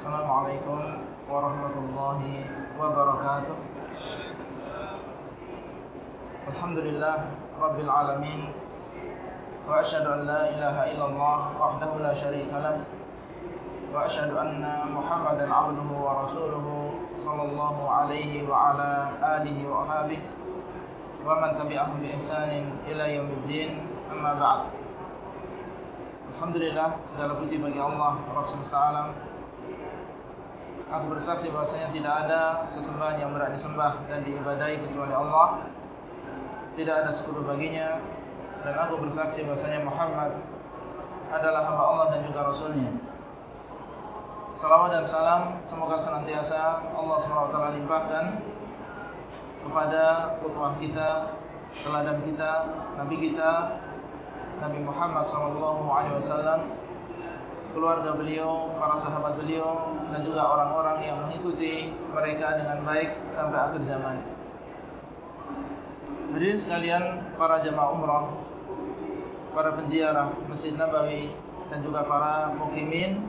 السلام عليكم ورحمة الله وبركاته الحمد لله رب العالمين وأشهد أن لا إله إلا الله وحده لا شريك له وأشهد أن محمدا عبده ورسوله صلى الله عليه وعلى آله وأصحابه ومن تبعهم بإحسان إلى يوم الدين أما بعد Alhamdulillah segala puji bagi Allah Rabb semesta alam. Aku bersaksi bahasanya tidak ada sesembahan yang berat disembah dan diibadai kecuali Allah. Tidak ada sekutu baginya dan aku bersaksi bahasanya Muhammad adalah hamba Allah dan juga Rasulnya. Salawat dan salam semoga senantiasa Allah SWT limpahkan kepada putra kita, teladan kita, Nabi kita, Nabi Muhammad SAW, keluarga beliau, para sahabat beliau, dan juga orang-orang yang mengikuti mereka dengan baik sampai akhir zaman. Hadirin sekalian, para jemaah umrah, para penziarah Masjid Nabawi, dan juga para mukimin,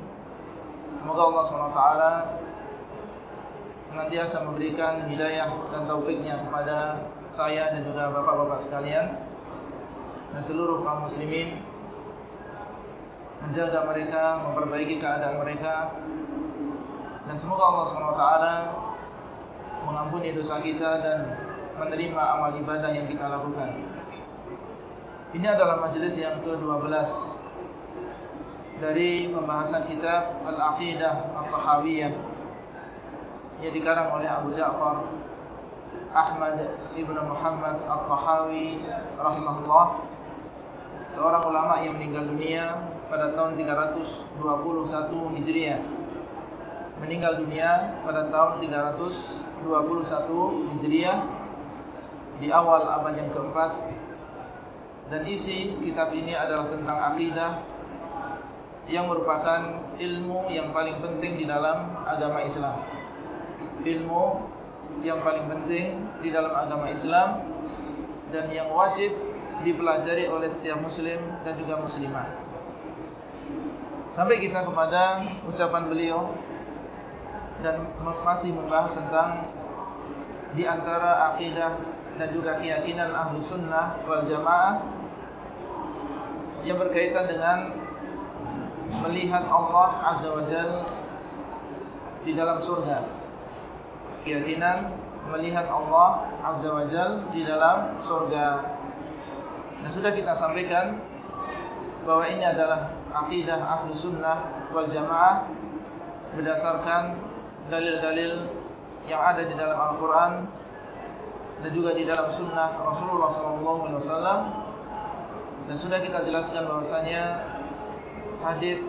semoga Allah SWT senantiasa memberikan hidayah dan taufiknya kepada saya dan juga bapak-bapak sekalian dan seluruh kaum muslimin menjaga mereka, memperbaiki keadaan mereka. Dan semoga Allah SWT mengampuni dosa kita dan menerima amal ibadah yang kita lakukan. Ini adalah majlis yang ke-12 dari pembahasan kitab Al-Aqidah Al-Tahawiyah yang dikarang oleh Abu Ja'far Ahmad Ibn Muhammad Al-Tahawi rahimahullah. Seorang ulama yang meninggal dunia pada tahun 321 Hijriah. Meninggal dunia pada tahun 321 Hijriah di awal abad yang keempat. Dan isi kitab ini adalah tentang akidah yang merupakan ilmu yang paling penting di dalam agama Islam. Ilmu yang paling penting di dalam agama Islam dan yang wajib dipelajari oleh setiap muslim dan juga muslimah. Sampai kita kepada ucapan beliau dan masih membahas tentang di antara akidah dan juga keyakinan ahlu sunnah wal jamaah yang berkaitan dengan melihat Allah Azza wa Jal di dalam surga. Keyakinan melihat Allah Azza wa Jal di dalam surga. Dan sudah kita sampaikan bahwa ini adalah akidah ahlu sunnah wal jamaah berdasarkan dalil-dalil yang ada di dalam Al-Quran dan juga di dalam sunnah Rasulullah SAW dan sudah kita jelaskan bahwasanya hadis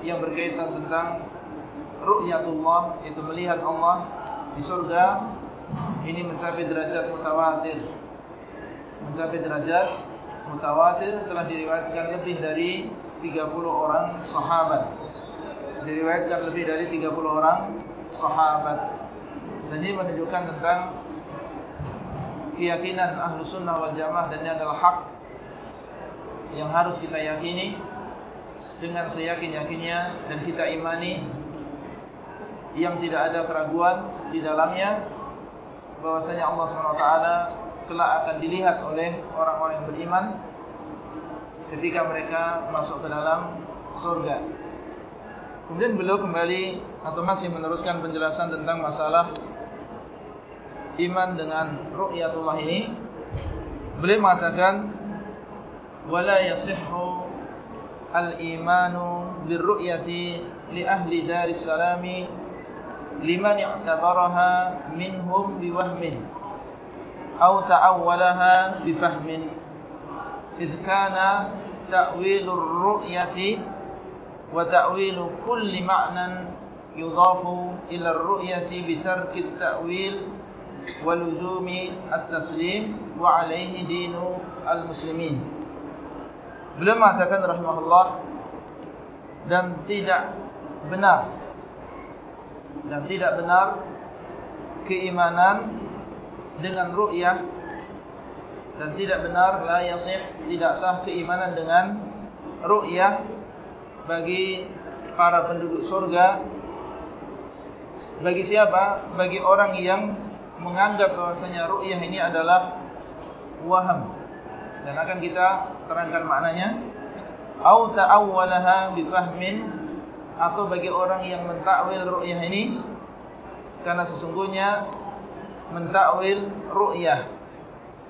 yang berkaitan tentang ru'yatullah itu melihat Allah di surga ini mencapai derajat mutawatir. Mencapai derajat mutawatir telah diriwayatkan lebih dari 30 orang sahabat. Diriwayatkan lebih dari 30 orang sahabat. Dan ini menunjukkan tentang keyakinan ahlu sunnah wal jamaah dan ini adalah hak yang harus kita yakini dengan seyakin-yakinnya dan kita imani yang tidak ada keraguan di dalamnya bahwasanya Allah SWT kelak akan dilihat oleh orang-orang yang beriman ketika mereka masuk ke dalam surga. Kemudian beliau kembali atau masih meneruskan penjelasan tentang masalah iman dengan ru'yatullah ini. Beliau mengatakan wala yasihhu al-imanu bir-ru'yati li ahli daris salami liman i'tabaraha minhum biwahmin أو تأولها بفهم إذ كان ta'wilur ru'yati wa ta'wilu kulli ma'nan yudhafu ila ar-ru'yati bi tarki at-ta'wil wa luzumi at-taslim wa 'alayhi dinu al-muslimin. Beliau mengatakan rahimahullah dan tidak benar dan tidak benar keimanan dengan ru'yah dan tidak benar la yasih tidak sah keimanan dengan ru'yah bagi para penduduk surga Bagi siapa? Bagi orang yang menganggap bahwasanya ru'yah ini adalah waham. Dan akan kita terangkan maknanya. Au ta'awwalaha bifahmin atau bagi orang yang mentakwil ru'yah ini karena sesungguhnya mentakwil ru'yah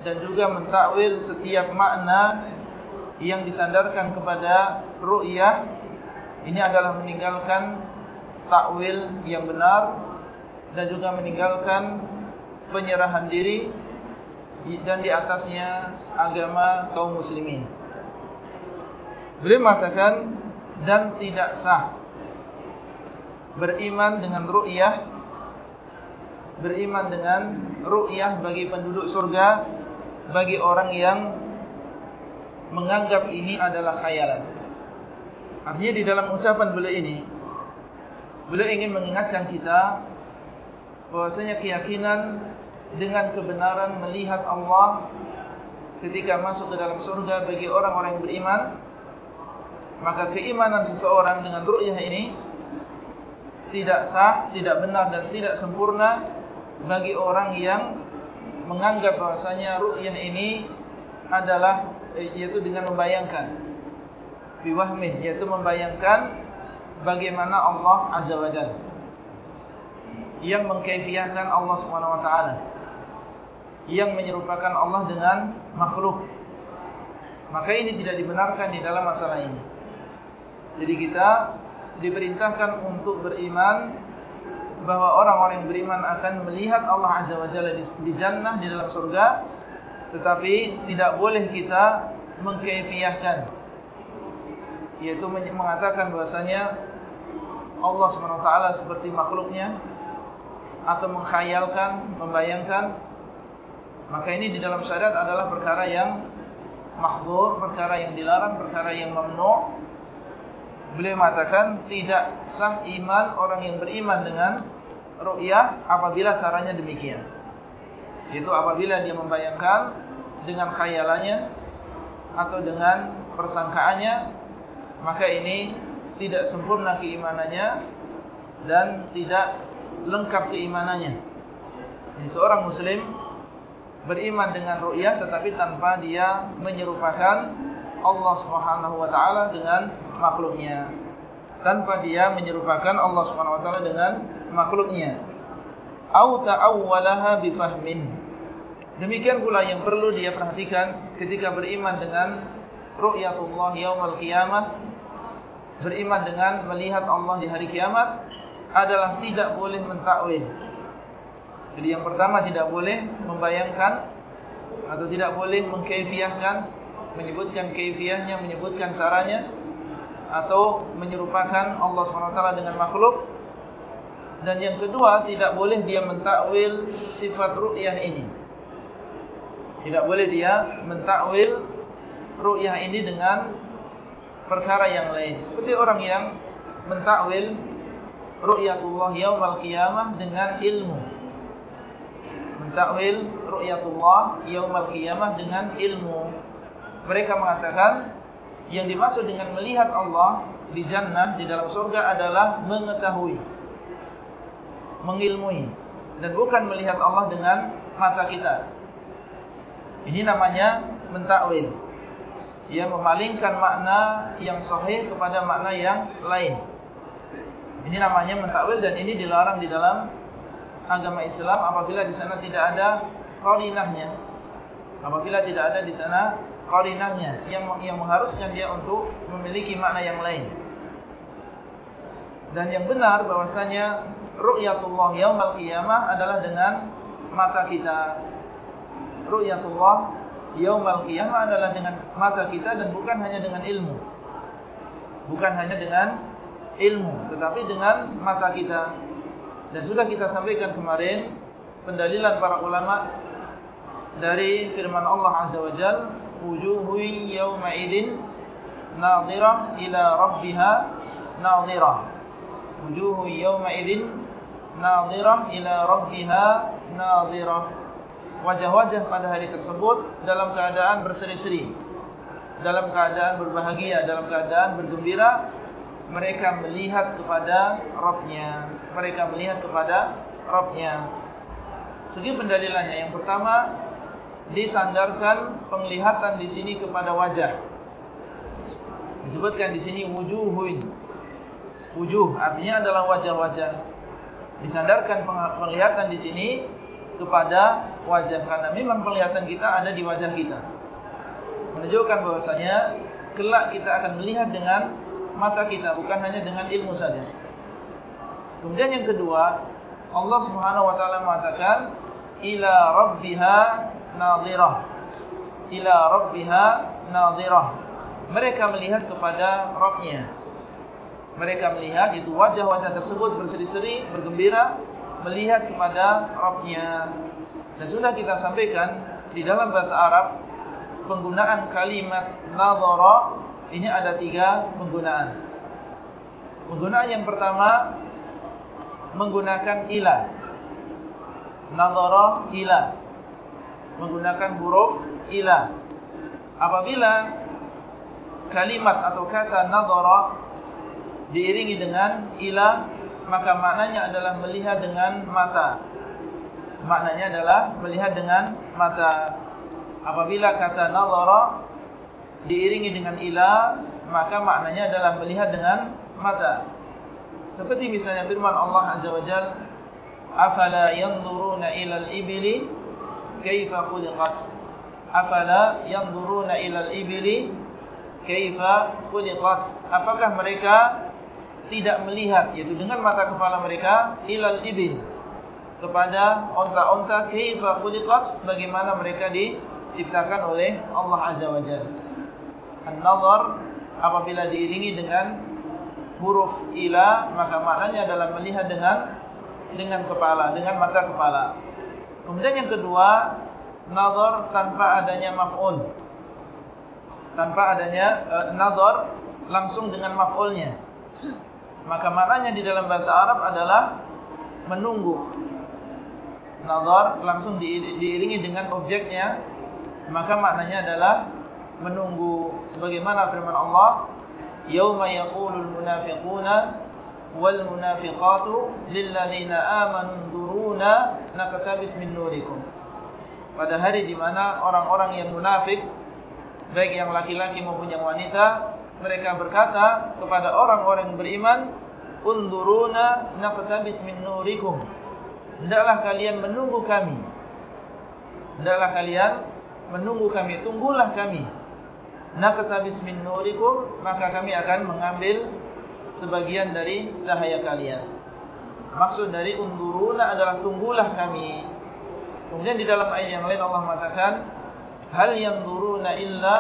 dan juga mentakwil setiap makna yang disandarkan kepada ru'yah ini adalah meninggalkan takwil yang benar dan juga meninggalkan penyerahan diri dan di atasnya agama kaum muslimin. Beliau mengatakan dan tidak sah beriman dengan ru'yah beriman dengan ru'yah bagi penduduk surga bagi orang yang menganggap ini adalah khayalan. Artinya di dalam ucapan beliau ini beliau ingin mengingatkan kita bahwasanya keyakinan dengan kebenaran melihat Allah ketika masuk ke dalam surga bagi orang-orang yang beriman maka keimanan seseorang dengan ru'yah ini tidak sah, tidak benar dan tidak sempurna bagi orang yang menganggap bahwasanya ru'yah ini adalah yaitu dengan membayangkan biwahmin yaitu membayangkan bagaimana Allah azza wajalla yang mengkaifiahkan Allah taala yang menyerupakan Allah dengan makhluk. Maka ini tidak dibenarkan di dalam masalah ini. Jadi kita diperintahkan untuk beriman bahwa orang-orang yang beriman akan melihat Allah Azza wa Jalla di jannah di dalam surga tetapi tidak boleh kita mengkaifiahkan yaitu mengatakan bahasanya Allah SWT seperti makhluknya atau mengkhayalkan, membayangkan Maka ini di dalam syariat adalah perkara yang mahdur, perkara yang dilarang, perkara yang mamnu. Beliau mengatakan tidak sah iman orang yang beriman dengan ru'yah apabila caranya demikian. Yaitu apabila dia membayangkan dengan khayalannya atau dengan persangkaannya, maka ini tidak sempurna keimanannya dan tidak lengkap keimanannya. Ini seorang muslim beriman dengan ru'yah tetapi tanpa dia menyerupakan Allah taala dengan makhluknya. Tanpa dia menyerupakan Allah Subhanahu wa taala dengan makhluknya. Au ta'awwalaha bifahmin. Demikian pula yang perlu dia perhatikan ketika beriman dengan ru'yatullah yaumil qiyamah. Beriman dengan melihat Allah di hari kiamat adalah tidak boleh mentakwil jadi yang pertama tidak boleh membayangkan atau tidak boleh mengkaifiahkan, menyebutkan kaifiahnya, menyebutkan caranya atau menyerupakan Allah SWT dengan makhluk. Dan yang kedua tidak boleh dia mentakwil sifat ru'yah ini. Tidak boleh dia mentakwil ru'yah ini dengan perkara yang lain. Seperti orang yang mentakwil ru'yatullah yawmal qiyamah dengan ilmu mentakwil ru'yatullah yaumil qiyamah dengan ilmu. Mereka mengatakan yang dimaksud dengan melihat Allah di jannah di dalam surga adalah mengetahui, mengilmui dan bukan melihat Allah dengan mata kita. Ini namanya mentakwil. Ia memalingkan makna yang sahih kepada makna yang lain. Ini namanya mentakwil dan ini dilarang di dalam agama Islam apabila di sana tidak ada qarinahnya. Apabila tidak ada di sana qarinahnya yang yang mengharuskan dia untuk memiliki makna yang lain. Dan yang benar bahwasanya ru'yatullah yaumil qiyamah adalah dengan mata kita. Ru'yatullah yaumil qiyamah adalah dengan mata kita dan bukan hanya dengan ilmu. Bukan hanya dengan ilmu, tetapi dengan mata kita. Dan sudah kita sampaikan kemarin pendalilan para ulama dari firman Allah Azza wa Jal wujuhu yawma idzin nadhirah ila rabbiha nadhirah wujuhu yawma idzin nadhirah ila rabbiha nadhirah wajah-wajah pada hari tersebut dalam keadaan berseri-seri dalam keadaan berbahagia dalam keadaan bergembira mereka melihat kepada Rabbnya. Mereka melihat kepada Rabbnya. Segi pendalilannya yang pertama disandarkan penglihatan di sini kepada wajah. Disebutkan di sini wujuhun. Wujuh artinya adalah wajah-wajah. Disandarkan penglihatan di sini kepada wajah karena memang penglihatan kita ada di wajah kita. Menunjukkan bahwasanya kelak kita akan melihat dengan mata kita bukan hanya dengan ilmu saja. Kemudian yang kedua, Allah Subhanahu wa taala mengatakan ila rabbiha nadhirah. Ila rabbiha nadhirah. Mereka melihat kepada Rabbnya. Mereka melihat itu wajah-wajah tersebut berseri-seri, bergembira melihat kepada Rabbnya. Dan sudah kita sampaikan di dalam bahasa Arab penggunaan kalimat nadhara ini ada tiga penggunaan. Penggunaan yang pertama menggunakan ila. Nadhara ila. Menggunakan huruf ila. Apabila kalimat atau kata nadhara diiringi dengan ila maka maknanya adalah melihat dengan mata. Maknanya adalah melihat dengan mata. Apabila kata nadhara diiringi dengan ila, maka maknanya adalah melihat dengan mata. Seperti misalnya firman Allah Azza wa Jalla, "Afala yanzuruna ila al-ibli kaifa khuliqat?" Afala yanzuruna ila al-ibli kaifa khuliqat? Apakah mereka tidak melihat yaitu dengan mata kepala mereka ilal ibil kepada onta-onta kaifa khuliqat bagaimana mereka diciptakan oleh Allah azza wajalla an-nazar apabila diiringi dengan huruf ila maka maknanya adalah melihat dengan dengan kepala dengan mata kepala kemudian yang kedua nazar tanpa adanya maf'ul tanpa adanya uh, nazar langsung dengan maf'ulnya maka maknanya di dalam bahasa Arab adalah menunggu. Nazar langsung diiringi dengan objeknya, maka maknanya adalah menunggu. Sebagaimana firman Allah, "Yauma yaqulul munafiquna wal lil ladzina amanu duruna naqtabis min nurikum." Pada hari di mana orang-orang yang munafik, baik yang laki-laki maupun yang wanita, mereka berkata kepada orang-orang beriman, "Unduruna naqtabis min nurikum." Hendaklah kalian menunggu kami. Hendaklah kalian menunggu kami, tunggulah kami. Naqtabis min nurikum, maka kami akan mengambil sebagian dari cahaya kalian. Maksud dari unduruna adalah tunggulah kami. Kemudian di dalam ayat yang lain Allah mengatakan, "Hal yanzuruna illa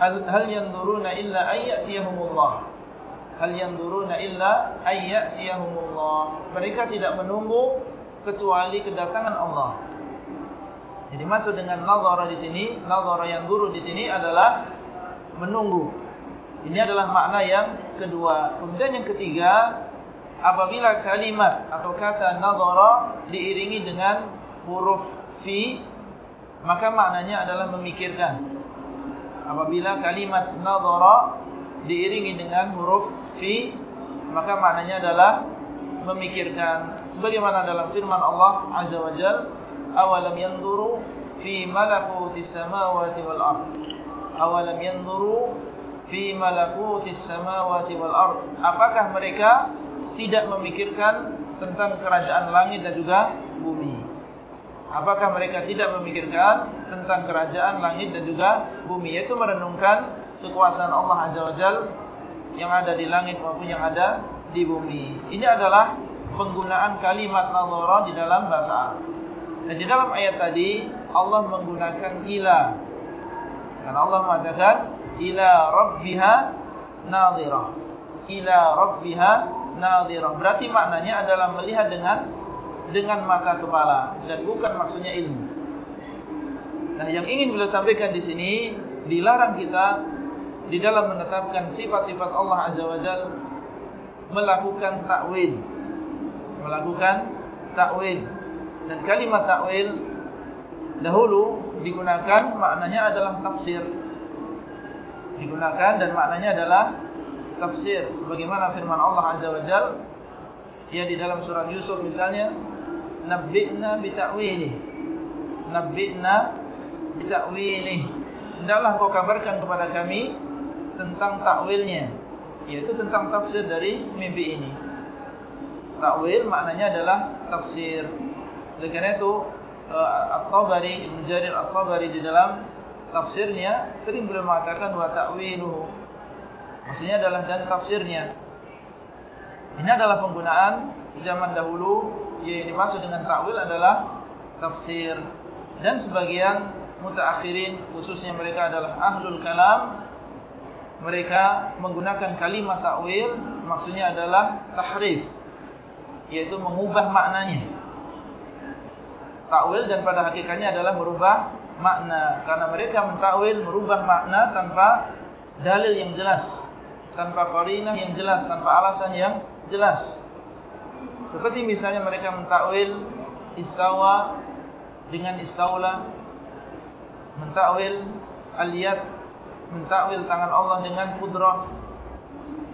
hal yanzuruna illa ayyatiyahumullah hal yanzuruna illa ayyatiyahumullah mereka tidak menunggu kecuali kedatangan Allah jadi maksud dengan nazara di sini nazara yang duru di sini adalah menunggu ini adalah makna yang kedua. Kemudian yang ketiga apabila kalimat atau kata nazara diiringi dengan huruf fi maka maknanya adalah memikirkan. Apabila kalimat nadhara diiringi dengan huruf fi maka maknanya adalah memikirkan. Sebagaimana dalam firman Allah azza wajal awalam yanzuru fi malakutis samawati wal ard? Awalam yanzuru fi malakutis samawati wal ard. Apakah mereka tidak memikirkan tentang kerajaan langit dan juga bumi? Apakah mereka tidak memikirkan tentang kerajaan langit dan juga bumi? Yaitu merenungkan kekuasaan Allah Azza wa Jal Yang ada di langit maupun yang ada di bumi. Ini adalah penggunaan kalimat nazara di dalam bahasa Arab. Dan di dalam ayat tadi Allah menggunakan ila Dan Allah mengatakan Ila rabbiha nazirah Ila rabbiha nazirah Berarti maknanya adalah melihat dengan dengan mata kepala dan bukan maksudnya ilmu. Nah, yang ingin beliau sampaikan di sini dilarang kita di dalam menetapkan sifat-sifat Allah Azza wa Jalla melakukan takwil. Melakukan takwil. Dan kalimat takwil dahulu digunakan maknanya adalah tafsir. Digunakan dan maknanya adalah tafsir sebagaimana firman Allah Azza wa Jalla di dalam surat Yusuf misalnya, nabbi'na bi ta'wili. Nabbi'na bi ta'wili. Hendaklah kau kabarkan kepada kami tentang takwilnya, yaitu tentang tafsir dari mimpi ini. Takwil maknanya adalah tafsir. Oleh karena itu, uh, At-Tabari, Ibn Jarir At-Tabari di dalam tafsirnya sering beliau mengatakan wa ta'wiluhu. Maksudnya adalah dan tafsirnya. Ini adalah penggunaan zaman dahulu yang dimaksud dengan takwil adalah tafsir dan sebagian mutaakhirin khususnya mereka adalah ahlul kalam mereka menggunakan kalimat takwil maksudnya adalah tahrif yaitu mengubah maknanya takwil dan pada hakikatnya adalah merubah makna karena mereka mentakwil merubah makna tanpa dalil yang jelas tanpa qarinah yang jelas tanpa alasan yang jelas. Seperti misalnya mereka mentakwil istawa dengan istaula, mentakwil aliyat, mentakwil tangan Allah dengan kudrah.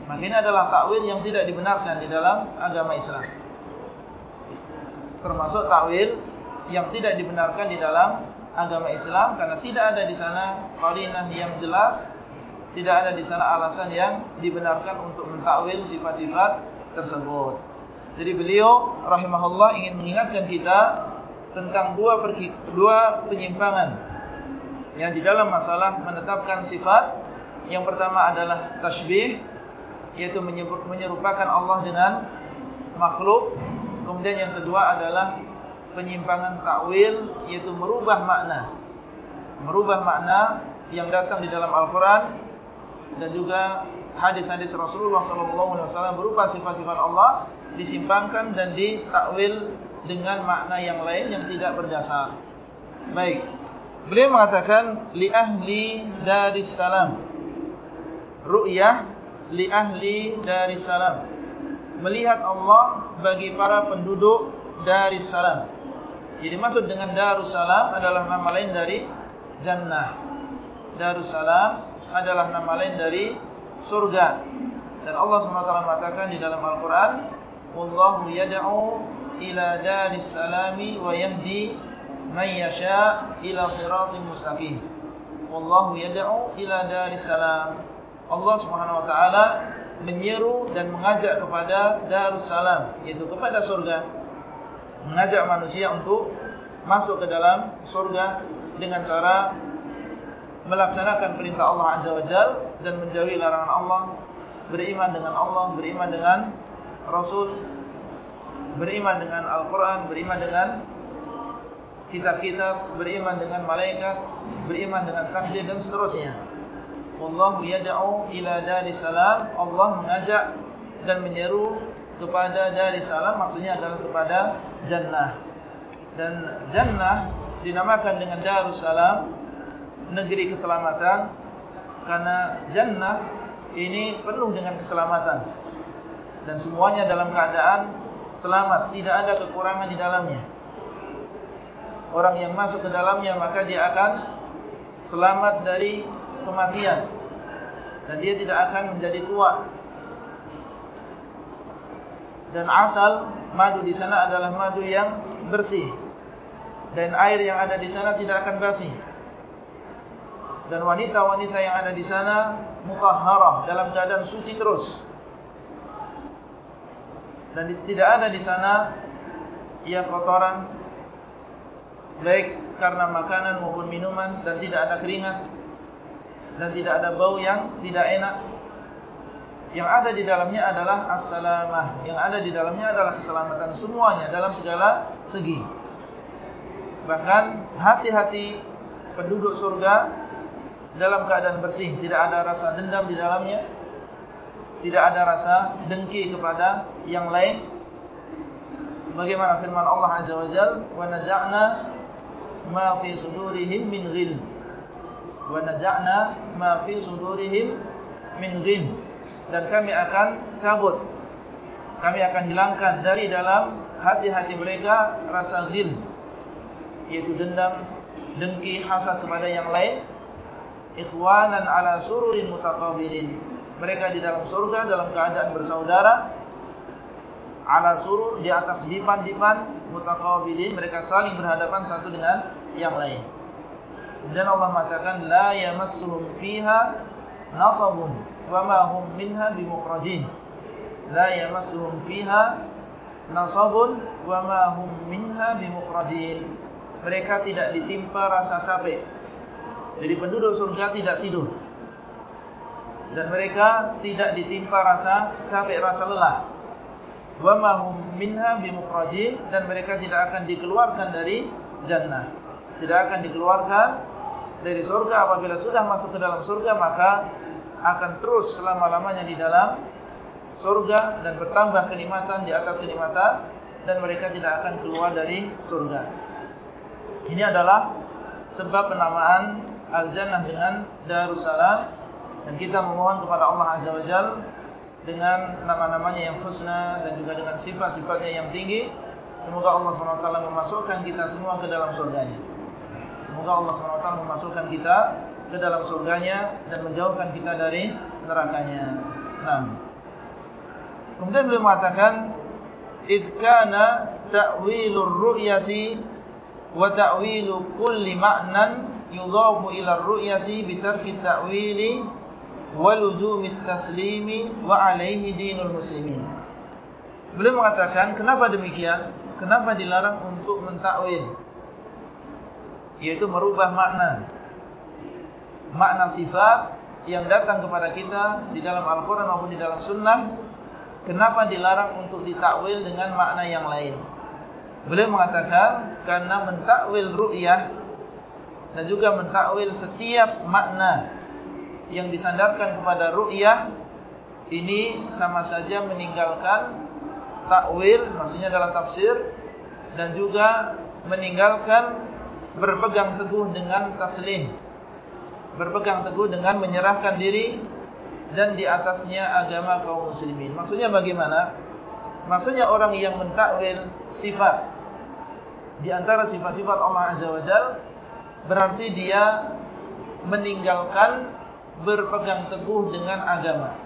Maka ini adalah takwil yang tidak dibenarkan di dalam agama Islam. Termasuk takwil yang tidak dibenarkan di dalam agama Islam karena tidak ada di sana qarinah yang jelas, tidak ada di sana alasan yang dibenarkan untuk mentakwil sifat-sifat tersebut. Jadi beliau rahimahullah ingin mengingatkan kita tentang dua dua penyimpangan yang di dalam masalah menetapkan sifat. Yang pertama adalah tashbih yaitu menyerupakan Allah dengan makhluk. Kemudian yang kedua adalah penyimpangan takwil yaitu merubah makna. Merubah makna yang datang di dalam Al-Qur'an dan juga hadis-hadis Rasulullah SAW berupa sifat-sifat Allah disimpangkan dan ditakwil dengan makna yang lain yang tidak berdasar. Baik. Beliau mengatakan li ahli daris salam. Ru'yah li ahli daris salam. Melihat Allah bagi para penduduk daris salam. Jadi maksud dengan Darussalam adalah nama lain dari jannah. Darussalam adalah nama lain dari surga. Dan Allah SWT mengatakan di dalam Al-Quran, Wallahu yada'u ila daris salami wa yahdi man yasha' ila siratim mustaqim. Wallahu yada'u ila daris salam. Allah SWT menyeru dan mengajak kepada Darussalam, yaitu kepada surga. Mengajak manusia untuk masuk ke dalam surga dengan cara melaksanakan perintah Allah Azza wa Jal dan menjauhi larangan Allah, beriman dengan Allah, beriman dengan Rasul, beriman dengan Al-Quran, beriman dengan kitab-kitab, beriman dengan malaikat, beriman dengan takdir dan seterusnya. Allah yad'u ila dari salam, Allah mengajak dan menyeru kepada dari salam, maksudnya adalah kepada jannah. Dan jannah dinamakan dengan darussalam negeri keselamatan karena jannah ini penuh dengan keselamatan. Dan semuanya dalam keadaan selamat tidak ada kekurangan di dalamnya. Orang yang masuk ke dalamnya maka dia akan selamat dari kematian. Dan dia tidak akan menjadi tua dan asal madu di sana adalah madu yang bersih dan air yang ada di sana tidak akan basi dan wanita-wanita yang ada di sana mutahharah dalam keadaan suci terus. Dan tidak ada di sana yang kotoran baik karena makanan maupun minuman dan tidak ada keringat dan tidak ada bau yang tidak enak. Yang ada di dalamnya adalah as-salamah. Yang ada di dalamnya adalah keselamatan semuanya dalam segala segi. Bahkan hati-hati penduduk surga dalam keadaan bersih, tidak ada rasa dendam di dalamnya, tidak ada rasa dengki kepada yang lain. Sebagaimana firman Allah Azza wa Jalla, "Wa naza'na ma fi sudurihim min ghil." Wa naza'na ma fi sudurihim min ghil. Dan kami akan cabut, kami akan hilangkan dari dalam hati-hati mereka rasa ghil, yaitu dendam, dengki, hasad kepada yang lain. Ikhwanan ala sururin mutaqabilin. Mereka di dalam surga dalam keadaan bersaudara. Ala surur di atas dipan-dipan mutaqabilin. Mereka saling berhadapan satu dengan yang lain. Dan Allah mengatakan la yamassuhum fiha nasabun wa ma hum minha bimukhrajin. La yamassuhum fiha nasabun wa ma hum minha bimukhrajin. Mereka tidak ditimpa rasa capek. Jadi penduduk surga tidak tidur. Dan mereka tidak ditimpa rasa capek, rasa lelah wa ma hum minha bimukhrajin dan mereka tidak akan dikeluarkan dari jannah. Tidak akan dikeluarkan dari surga apabila sudah masuk ke dalam surga maka akan terus selama-lamanya di dalam surga dan bertambah kenikmatan di atas kenikmatan dan mereka tidak akan keluar dari surga. Ini adalah sebab penamaan al-jannah dengan Darussalam dan kita memohon kepada Allah Azza wa Jalla dengan nama-namanya yang husna dan juga dengan sifat-sifatnya yang tinggi. Semoga Allah SWT memasukkan kita semua ke dalam surganya. Semoga Allah SWT memasukkan kita ke dalam surganya dan menjauhkan kita dari nerakanya. Nah. Kemudian beliau mengatakan, "Idkana ta'wilur ru'yati wa ta'wilu kulli ma'nan yudhafu ila ar-ru'yati bi tarki ta'wili waluzumit taslimi wa alaihi dinul muslimin. Beliau mengatakan, kenapa demikian? Kenapa dilarang untuk mentakwil? Yaitu merubah makna. Makna sifat yang datang kepada kita di dalam Al-Quran maupun di dalam Sunnah. Kenapa dilarang untuk ditakwil dengan makna yang lain? Beliau mengatakan, karena mentakwil ru'yah dan juga mentakwil setiap makna yang disandarkan kepada ru'yah ini sama saja meninggalkan takwil maksudnya dalam tafsir dan juga meninggalkan berpegang teguh dengan taslim berpegang teguh dengan menyerahkan diri dan di atasnya agama kaum muslimin maksudnya bagaimana maksudnya orang yang mentakwil sifat di antara sifat-sifat Allah azza wajalla berarti dia meninggalkan berpegang teguh dengan agama.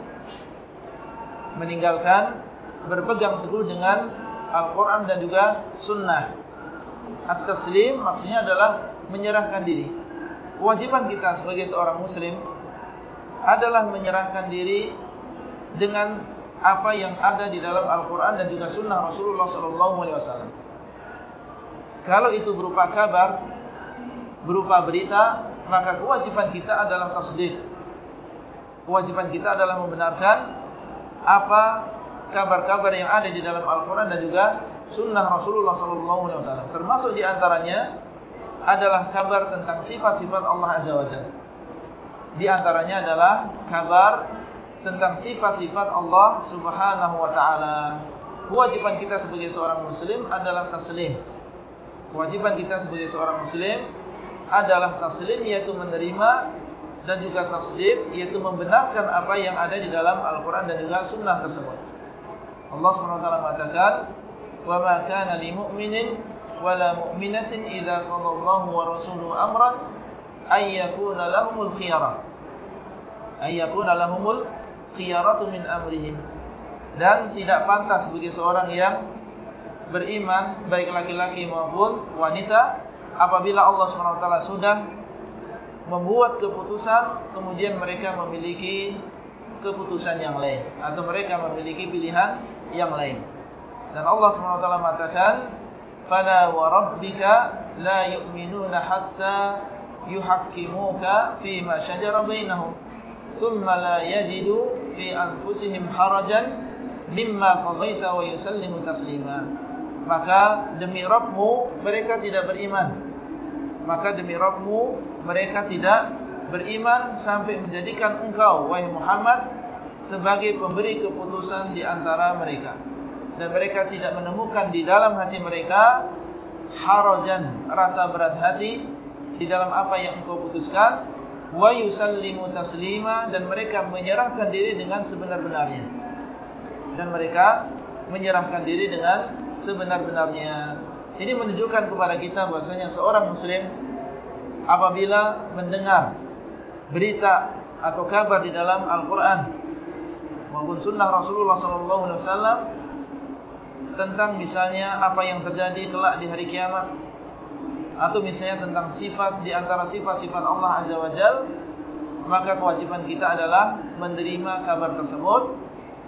Meninggalkan berpegang teguh dengan Al-Quran dan juga Sunnah. At-Taslim maksudnya adalah menyerahkan diri. Kewajiban kita sebagai seorang Muslim adalah menyerahkan diri dengan apa yang ada di dalam Al-Quran dan juga Sunnah Rasulullah SAW. Kalau itu berupa kabar, berupa berita, maka kewajiban kita adalah tasdik kewajiban kita adalah membenarkan apa kabar-kabar yang ada di dalam Al-Quran dan juga Sunnah Rasulullah SAW. Termasuk di antaranya adalah kabar tentang sifat-sifat Allah Azza wa Jalla. Di antaranya adalah kabar tentang sifat-sifat Allah Subhanahu wa Ta'ala. Kewajiban kita sebagai seorang Muslim adalah taslim. Kewajiban kita sebagai seorang Muslim adalah taslim, yaitu menerima dan juga tasdid yaitu membenarkan apa yang ada di dalam Al-Qur'an dan juga sunnah tersebut. Allah SWT mengatakan, "Wa ma kana lil mu'minin mu'minatin idza qada Allahu wa rasuluhu amran ay yakuna lahumul khiyarah." Ay yakuna lahumul khiyaratu min amrihim. Dan tidak pantas bagi seorang yang beriman baik laki-laki maupun wanita apabila Allah SWT sudah membuat keputusan kemudian mereka memiliki keputusan yang lain atau mereka memiliki pilihan yang lain dan Allah SWT mengatakan fala wa rabbika la yu'minuna hatta yuhaqqimuka fi ma shajara bainahum thumma la yajidu fi anfusihim harajan mimma qadaita wa yusallimu taslima maka demi Rabbmu mereka tidak beriman. Maka demi Rabbmu mereka tidak beriman sampai menjadikan engkau wahai Muhammad sebagai pemberi keputusan di antara mereka dan mereka tidak menemukan di dalam hati mereka harajan rasa berat hati di dalam apa yang engkau putuskan. Wa yusallimu taslima dan mereka menyerahkan diri dengan sebenar-benarnya. Dan mereka menyerahkan diri dengan sebenar-benarnya. Ini menunjukkan kepada kita bahasanya seorang muslim apabila mendengar berita atau kabar di dalam Al-Quran maupun sunnah Rasulullah SAW tentang misalnya apa yang terjadi kelak di hari kiamat. Atau misalnya tentang sifat di antara sifat-sifat Allah Azza wa Jal maka kewajiban kita adalah menerima kabar tersebut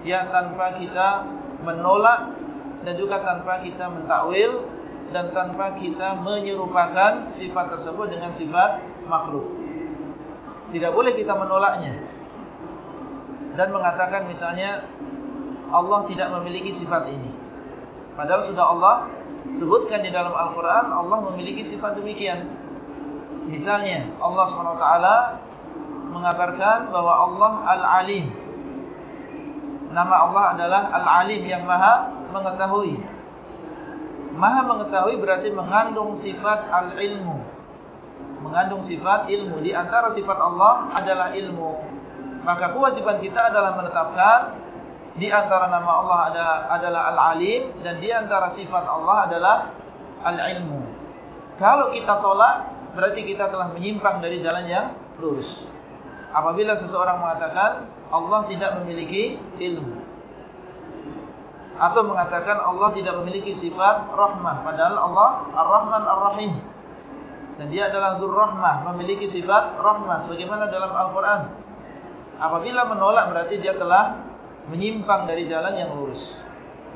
ya tanpa kita menolak dan juga tanpa kita mentakwil dan tanpa kita menyerupakan sifat tersebut dengan sifat makhluk. Tidak boleh kita menolaknya. Dan mengatakan misalnya Allah tidak memiliki sifat ini. Padahal sudah Allah sebutkan di dalam Al-Quran Allah memiliki sifat demikian. Misalnya Allah SWT mengabarkan bahwa Allah Al-Alim. Nama Allah adalah Al-Alim yang maha mengetahui. Maha mengetahui berarti mengandung sifat Al-Ilmu. Mengandung sifat ilmu. Di antara sifat Allah adalah ilmu. Maka kewajiban kita adalah menetapkan di antara nama Allah adalah Al-Alim dan di antara sifat Allah adalah Al-Ilmu. Kalau kita tolak, berarti kita telah menyimpang dari jalan yang lurus. Apabila seseorang mengatakan Allah tidak memiliki ilmu. Atau mengatakan Allah tidak memiliki sifat rahmah. Padahal Allah Ar-Rahman Ar-Rahim. Dan dia adalah Dhur Rahmah. Memiliki sifat rahmah. Sebagaimana dalam Al-Quran. Apabila menolak berarti dia telah menyimpang dari jalan yang lurus.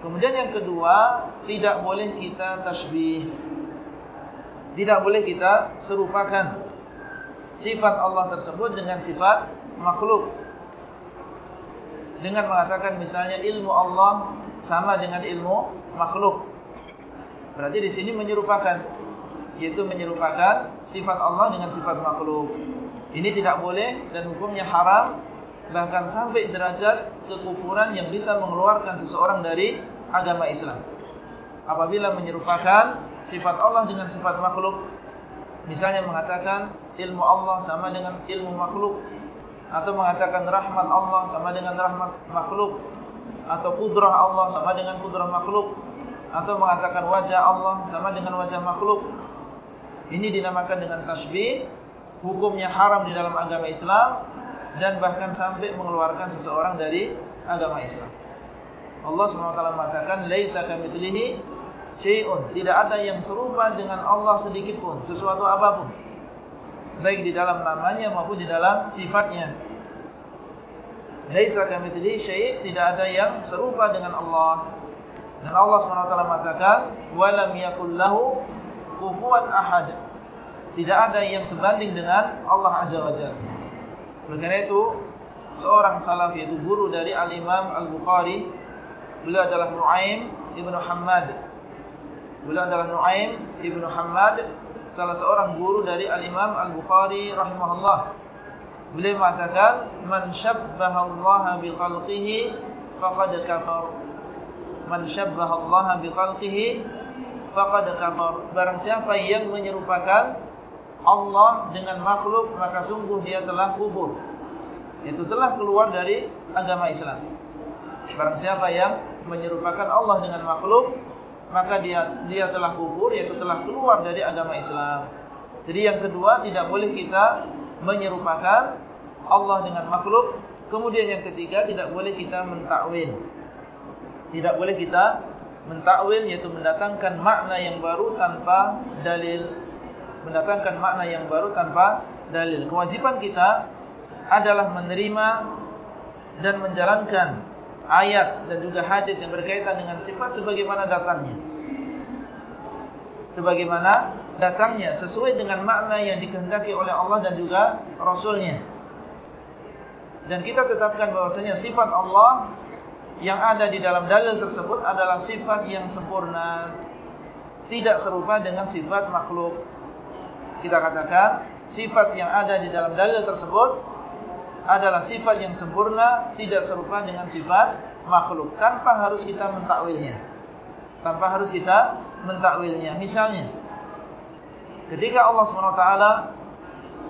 Kemudian yang kedua, tidak boleh kita tasbih. Tidak boleh kita serupakan sifat Allah tersebut dengan sifat makhluk. Dengan mengatakan misalnya ilmu Allah sama dengan ilmu makhluk. Berarti di sini menyerupakan yaitu menyerupakan sifat Allah dengan sifat makhluk. Ini tidak boleh dan hukumnya haram bahkan sampai derajat kekufuran yang bisa mengeluarkan seseorang dari agama Islam. Apabila menyerupakan sifat Allah dengan sifat makhluk, misalnya mengatakan ilmu Allah sama dengan ilmu makhluk, atau mengatakan rahmat Allah sama dengan rahmat makhluk, atau kudrah Allah sama dengan kudrah makhluk, atau mengatakan wajah Allah sama dengan wajah makhluk, ini dinamakan dengan tasbih, hukumnya haram di dalam agama Islam, dan bahkan sampai mengeluarkan seseorang dari agama Islam. Allah SWT mengatakan laisa kamitslihi syai'un. Tidak ada yang serupa dengan Allah sedikit pun, sesuatu apapun. Baik di dalam namanya maupun di dalam sifatnya. Laisa kamitslihi syai', tidak ada yang serupa dengan Allah. Dan Allah SWT mengatakan walam yakul lahu kufuwan ahad. Tidak ada yang sebanding dengan Allah Azza wa Jalla. Oleh karena itu seorang salaf yaitu guru dari Al-Imam Al-Bukhari beliau adalah Nu'aim Ibn Hamad beliau adalah Nu'aim Ibn Hamad salah seorang guru dari Al-Imam Al-Bukhari rahimahullah. Beliau mengatakan man syabbaha Allah bi khalqihi faqad kafar. Man syabbaha Allah bi khalqihi faqad kafar. Barang siapa yang menyerupakan Allah dengan makhluk maka sungguh dia telah kufur. Itu telah keluar dari agama Islam. Barang siapa yang menyerupakan Allah dengan makhluk maka dia dia telah kufur yaitu telah keluar dari agama Islam. Jadi yang kedua tidak boleh kita menyerupakan Allah dengan makhluk. Kemudian yang ketiga tidak boleh kita mentakwil. Tidak boleh kita mentakwil yaitu mendatangkan makna yang baru tanpa dalil mendatangkan makna yang baru tanpa dalil. Kewajiban kita adalah menerima dan menjalankan ayat dan juga hadis yang berkaitan dengan sifat sebagaimana datangnya. Sebagaimana datangnya sesuai dengan makna yang dikehendaki oleh Allah dan juga Rasulnya. Dan kita tetapkan bahwasanya sifat Allah yang ada di dalam dalil tersebut adalah sifat yang sempurna. Tidak serupa dengan sifat makhluk kita katakan sifat yang ada di dalam dalil tersebut adalah sifat yang sempurna, tidak serupa dengan sifat makhluk tanpa harus kita mentakwilnya. Tanpa harus kita mentakwilnya. Misalnya, ketika Allah SWT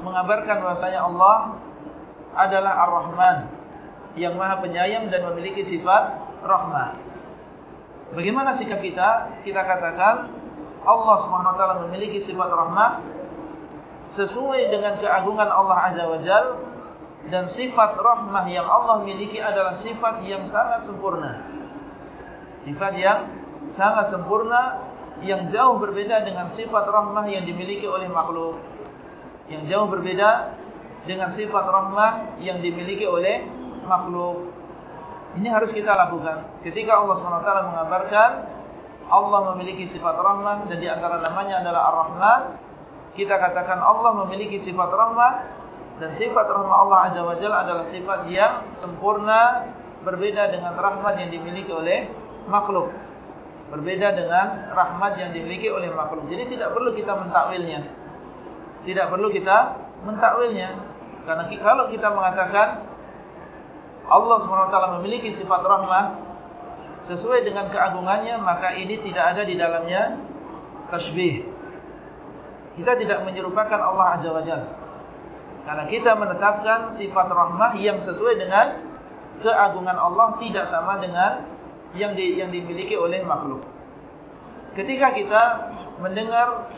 mengabarkan bahasanya Allah adalah Ar-Rahman yang maha penyayang dan memiliki sifat rahmah. Bagaimana sikap kita? Kita katakan Allah SWT memiliki sifat rahmah sesuai dengan keagungan Allah Azza wa Jal dan sifat rahmah yang Allah miliki adalah sifat yang sangat sempurna. Sifat yang sangat sempurna yang jauh berbeda dengan sifat rahmah yang dimiliki oleh makhluk. Yang jauh berbeda dengan sifat rahmah yang dimiliki oleh makhluk. Ini harus kita lakukan. Ketika Allah SWT mengabarkan Allah memiliki sifat rahmah dan di antara namanya adalah Ar-Rahman, kita katakan Allah memiliki sifat rahmah dan sifat rahmah Allah Azza wa Jalla adalah sifat yang sempurna berbeda dengan rahmat yang dimiliki oleh makhluk. Berbeda dengan rahmat yang dimiliki oleh makhluk. Jadi tidak perlu kita mentakwilnya. Tidak perlu kita mentakwilnya. Karena kalau kita mengatakan Allah SWT memiliki sifat rahmat sesuai dengan keagungannya, maka ini tidak ada di dalamnya tashbih. Kita tidak menyerupakan Allah Azza wa Jalla. Karena kita menetapkan sifat rahmah yang sesuai dengan keagungan Allah tidak sama dengan yang di, yang dimiliki oleh makhluk. Ketika kita mendengar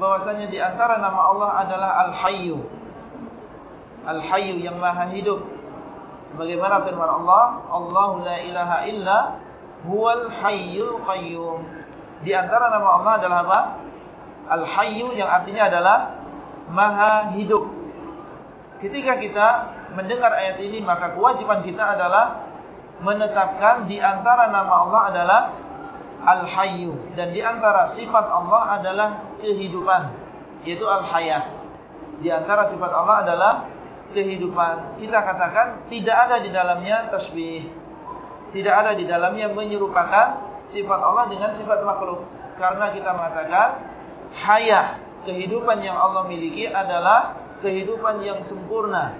bahwasanya di antara nama Allah adalah Al-Hayyu. Al-Hayyu yang Maha Hidup. Sebagaimana firman Allah, Allahu la ilaha illa huwal hayyul qayyum. Di antara nama Allah adalah apa? Al-Hayyu yang artinya adalah Maha Hidup. Ketika kita mendengar ayat ini, maka kewajiban kita adalah menetapkan di antara nama Allah adalah Al-Hayyu dan di antara sifat Allah adalah kehidupan yaitu Al-Hayah. Di antara sifat Allah adalah kehidupan. Kita katakan tidak ada di dalamnya tasbih. Tidak ada di dalamnya menyerupakan sifat Allah dengan sifat makhluk. Karena kita mengatakan hayah, kehidupan yang Allah miliki adalah kehidupan yang sempurna.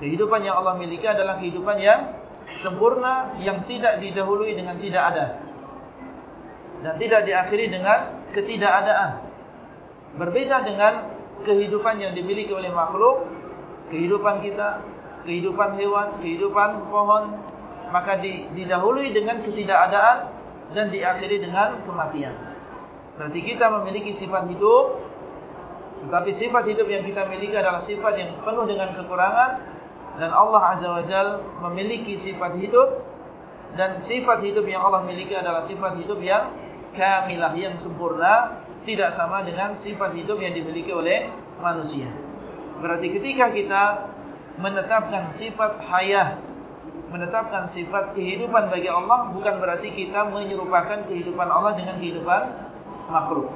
Kehidupan yang Allah miliki adalah kehidupan yang sempurna yang tidak didahului dengan tidak ada. Dan tidak diakhiri dengan ketidakadaan. Berbeda dengan kehidupan yang dimiliki oleh makhluk kehidupan kita kehidupan hewan kehidupan pohon maka didahului dengan ketidakadaan dan diakhiri dengan kematian berarti kita memiliki sifat hidup tetapi sifat hidup yang kita miliki adalah sifat yang penuh dengan kekurangan dan Allah Azza wa Jal memiliki sifat hidup dan sifat hidup yang Allah miliki adalah sifat hidup yang kamilah yang sempurna tidak sama dengan sifat hidup yang dimiliki oleh manusia. Berarti ketika kita menetapkan sifat hayah, menetapkan sifat kehidupan bagi Allah bukan berarti kita menyerupakan kehidupan Allah dengan kehidupan makhluk.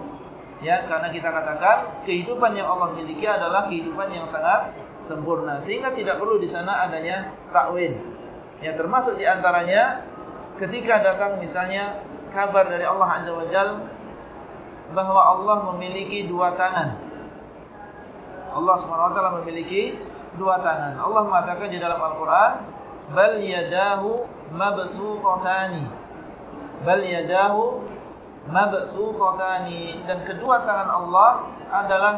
Ya, karena kita katakan kehidupan yang Allah miliki adalah kehidupan yang sangat sempurna sehingga tidak perlu di sana adanya takwil. Yang termasuk di antaranya ketika datang misalnya kabar dari Allah Azza wa Jalla bahwa Allah memiliki dua tangan. Allah SWT memiliki dua tangan. Allah mengatakan di dalam Al-Quran, bal yadahu mabsuqatani. Bal yadahu mabsuqatani dan kedua tangan Allah adalah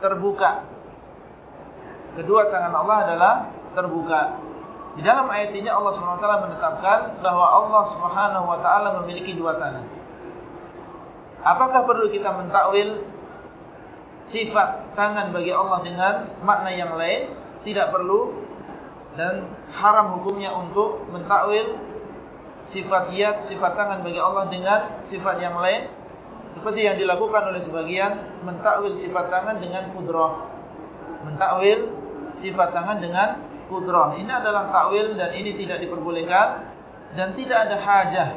terbuka kedua tangan Allah adalah terbuka. Di dalam ayat ini Allah SWT menetapkan bahawa Allah SWT memiliki dua tangan. Apakah perlu kita mentakwil sifat tangan bagi Allah dengan makna yang lain? Tidak perlu. Dan haram hukumnya untuk mentakwil sifat yad, sifat tangan bagi Allah dengan sifat yang lain. Seperti yang dilakukan oleh sebagian mentakwil sifat tangan dengan kudrah. Mentakwil sifat tangan dengan kudrah. Ini adalah takwil dan ini tidak diperbolehkan dan tidak ada hajah.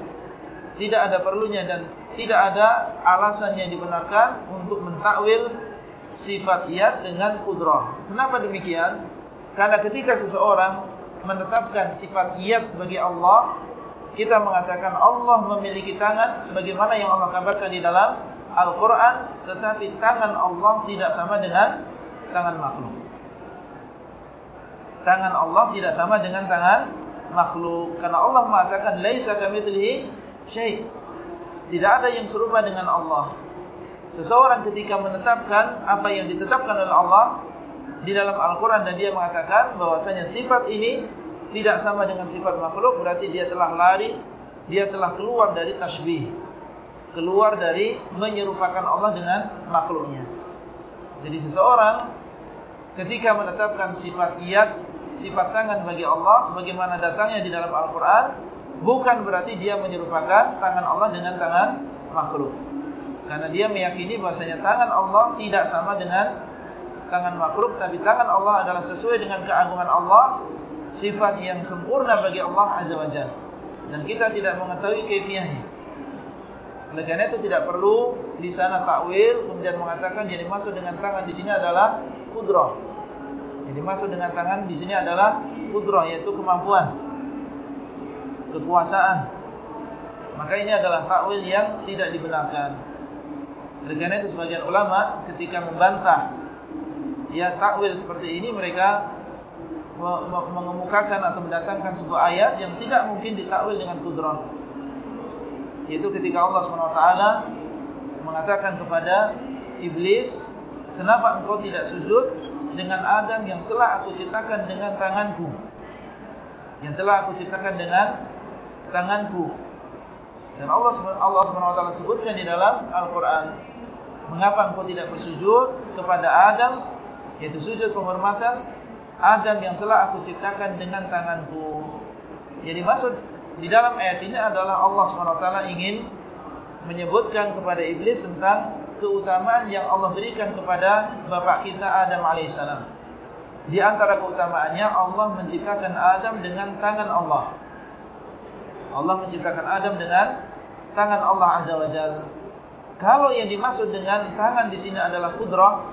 Tidak ada perlunya dan tidak ada alasan yang dibenarkan untuk mentakwil sifat yad dengan kudrah. Kenapa demikian? Karena ketika seseorang menetapkan sifat yad bagi Allah, kita mengatakan Allah memiliki tangan sebagaimana yang Allah kabarkan di dalam Al-Quran, tetapi tangan Allah tidak sama dengan tangan makhluk tangan Allah tidak sama dengan tangan makhluk. Karena Allah mengatakan laisa kamitslihi syai'. Tidak ada yang serupa dengan Allah. Seseorang ketika menetapkan apa yang ditetapkan oleh Allah di dalam Al-Qur'an dan dia mengatakan bahwasanya sifat ini tidak sama dengan sifat makhluk, berarti dia telah lari, dia telah keluar dari tasbih. Keluar dari menyerupakan Allah dengan makhluknya. Jadi seseorang ketika menetapkan sifat iyad sifat tangan bagi Allah sebagaimana datangnya di dalam Al-Quran bukan berarti dia menyerupakan tangan Allah dengan tangan makhluk. Karena dia meyakini bahasanya tangan Allah tidak sama dengan tangan makhluk, tapi tangan Allah adalah sesuai dengan keagungan Allah, sifat yang sempurna bagi Allah Azza wa Jalla. Dan kita tidak mengetahui kefiahnya. Oleh karena itu tidak perlu di sana takwil kemudian mengatakan jadi masuk dengan tangan di sini adalah kudrah. Jadi masuk dengan tangan di sini adalah kudrah yaitu kemampuan, kekuasaan. Maka ini adalah takwil yang tidak dibenarkan. Oleh karena itu sebagian ulama ketika membantah ya takwil seperti ini mereka mengemukakan atau mendatangkan sebuah ayat yang tidak mungkin ditakwil dengan kudrah. Yaitu ketika Allah SWT mengatakan kepada Iblis, kenapa engkau tidak sujud dengan Adam yang telah aku ciptakan dengan tanganku? Yang telah aku ciptakan dengan tanganku. Dan Allah Allah SWT sebutkan di dalam Al-Quran, mengapa engkau tidak bersujud kepada Adam, yaitu sujud penghormatan, Adam yang telah aku ciptakan dengan tanganku. Jadi maksud di dalam ayat ini adalah Allah SWT ingin menyebutkan kepada Iblis tentang keutamaan yang Allah berikan kepada Bapak kita Adam AS. Di antara keutamaannya Allah menciptakan Adam dengan tangan Allah. Allah menciptakan Adam dengan tangan Allah Azza wa. Kalau yang dimaksud dengan tangan di sini adalah kudrah,